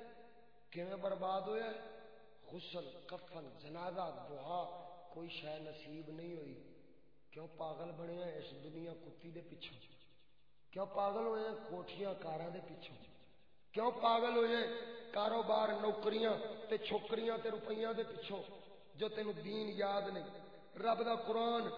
کیویں برباد ہویا ہے غسل کفن جنازہ دعا کوئی شے نصیب نہیں ہوئی کیوں پاگل بنے اس دنیا کتی دے پیچھے کیوں پاگل ہوئے ہیں کوٹھیاں کاراں دے پیچھے کیوں پاگل ہوئے ہیں کاروبار نوکریاں تے چھوکریاں تے روپیاں دے پیچھے جو تینو دین یاد نہیں رب دا قرآن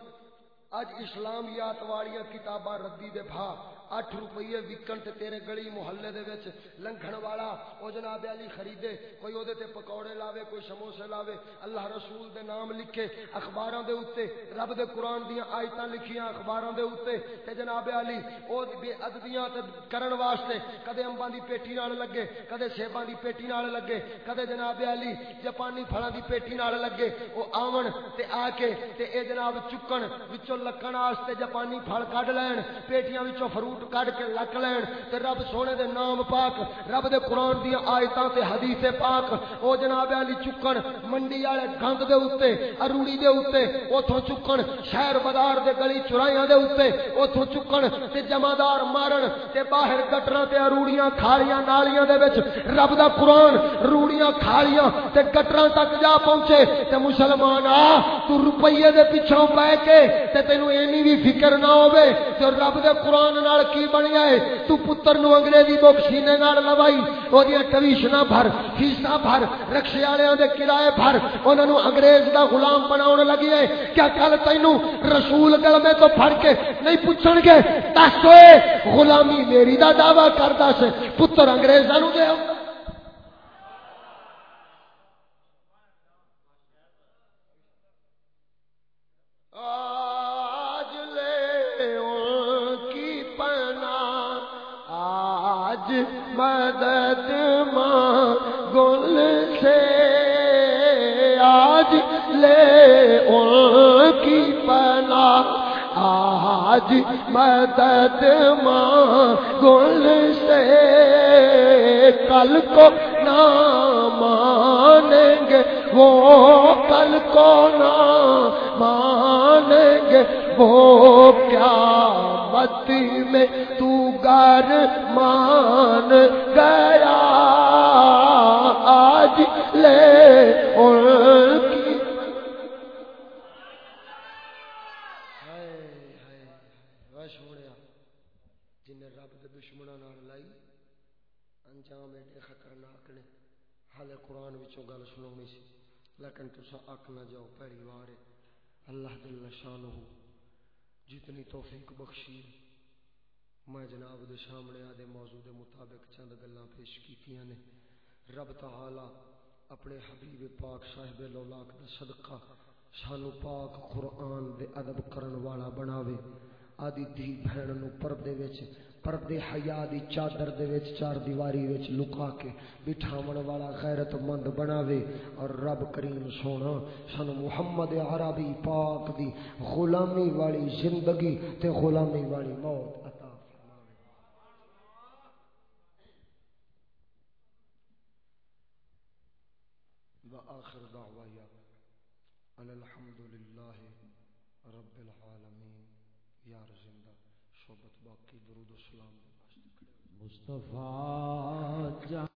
اج اسلامیات والیاں کتاباں ردی دے بھا 8 روپیے وکن تے تیرے گلی محلے دے وچ، لنگھن والا، او جناب علی خریدے، کوئی او دے تے پکوڑے لاوے، کوئی سموسے لاوے، اللہ رسول دے نام لکھے اخباراں دے اوتے، رب دے قرآن دیاں آیتاں لکھیاں اخباراں دے اوتے۔ تے جناب علی، او بے ادبیاں تے کرن واسطے کدے امباں دی پیٹی نال لگے، کدے سیباں دی پیٹی نال لگے، کدے جناب علی جاپانی پھلاں دی پیٹی نال لگے، او آون تے آ کے تے اے جناب چکن وچوں لکن واسطے جاپانی پھل کڈ لین، پیٹیاں وچوں فروٹ کڈ کے لک لین تے رب سونے دے نام پاک، رب دے قرآن دیاں آیتاں تے حدیث پاک۔ او جناب علی چکن، منڈی والے گند دے اوتے، اروڑی دے اوتے، اوتھوں چکن، شہر بازار دے گلی چرائیاں دے اوتے، اوتھوں چکن تے جمعدار مارن تے باہر گٹراں تے اروڑیاں کھالیاں نالیاں دے وچ۔ رب دا قرآن، روڑیاں کھالیاں تے گٹراں تک جا پہنچے۔ تے مسلمان، آ، تو روپیے دے پیچھوں پے کے تے تینوں اینی بھی فکر نہ ہوے تے رب دے قرآن نال کی بنیا ہے تو پتر نو انگریزی بک سینے نال لوائی او دی ٹویشنا بھر فیسا بھر رکشے والےاں دے کرائے بھر انہاں نو انگریز دا غلام بناون لگی ہے کیا کل تینوں رسول گلمے تو پھڑ کے نہیں پوچھن گے دس اوئے غلامی میری دا دعویٰ کردا سے پتر انگریزاں نو دے آج مدد ماں گل سے کل کو نہ مانیں گے، وہ کل کو نہ مانیں گے۔ وہ کیا متی میں تو گر مان گیا، آج لے ان کی سونے جن رب کے دشمنوں لائی، انجام ایڈے خطرناک نے۔ حالے قرآن وچوں گل سنونی سی، لیکن تسا اک نہ جاؤ، پہلی وار ہے۔ اللہ جل شانہ جتنی توفیق بخشی میں جناب دے سامنے آدھے موضوع دے مطابق چند گلاں پیش کیتیاں نے۔ رب تعالی اپنے حبیب پاک صاحب لولاک دا صدقہ سانو پاک قرآن دے ادب کرن والا بناوے۔ آدی دھی بہن نو پردے وچ پردے حیا دی چادر دے وچ، چار دیواری وچ لکا کے بٹھاون والا غیرت مند بناوے اور رب کریم سونا سن محمد عربی پاک دی غلامی والی زندگی تے غلامی والی موت عطا فرماوے وآخر دعوایا ان الحمد للہ رب العالمین یار زندہ مصطفیٰ جہاں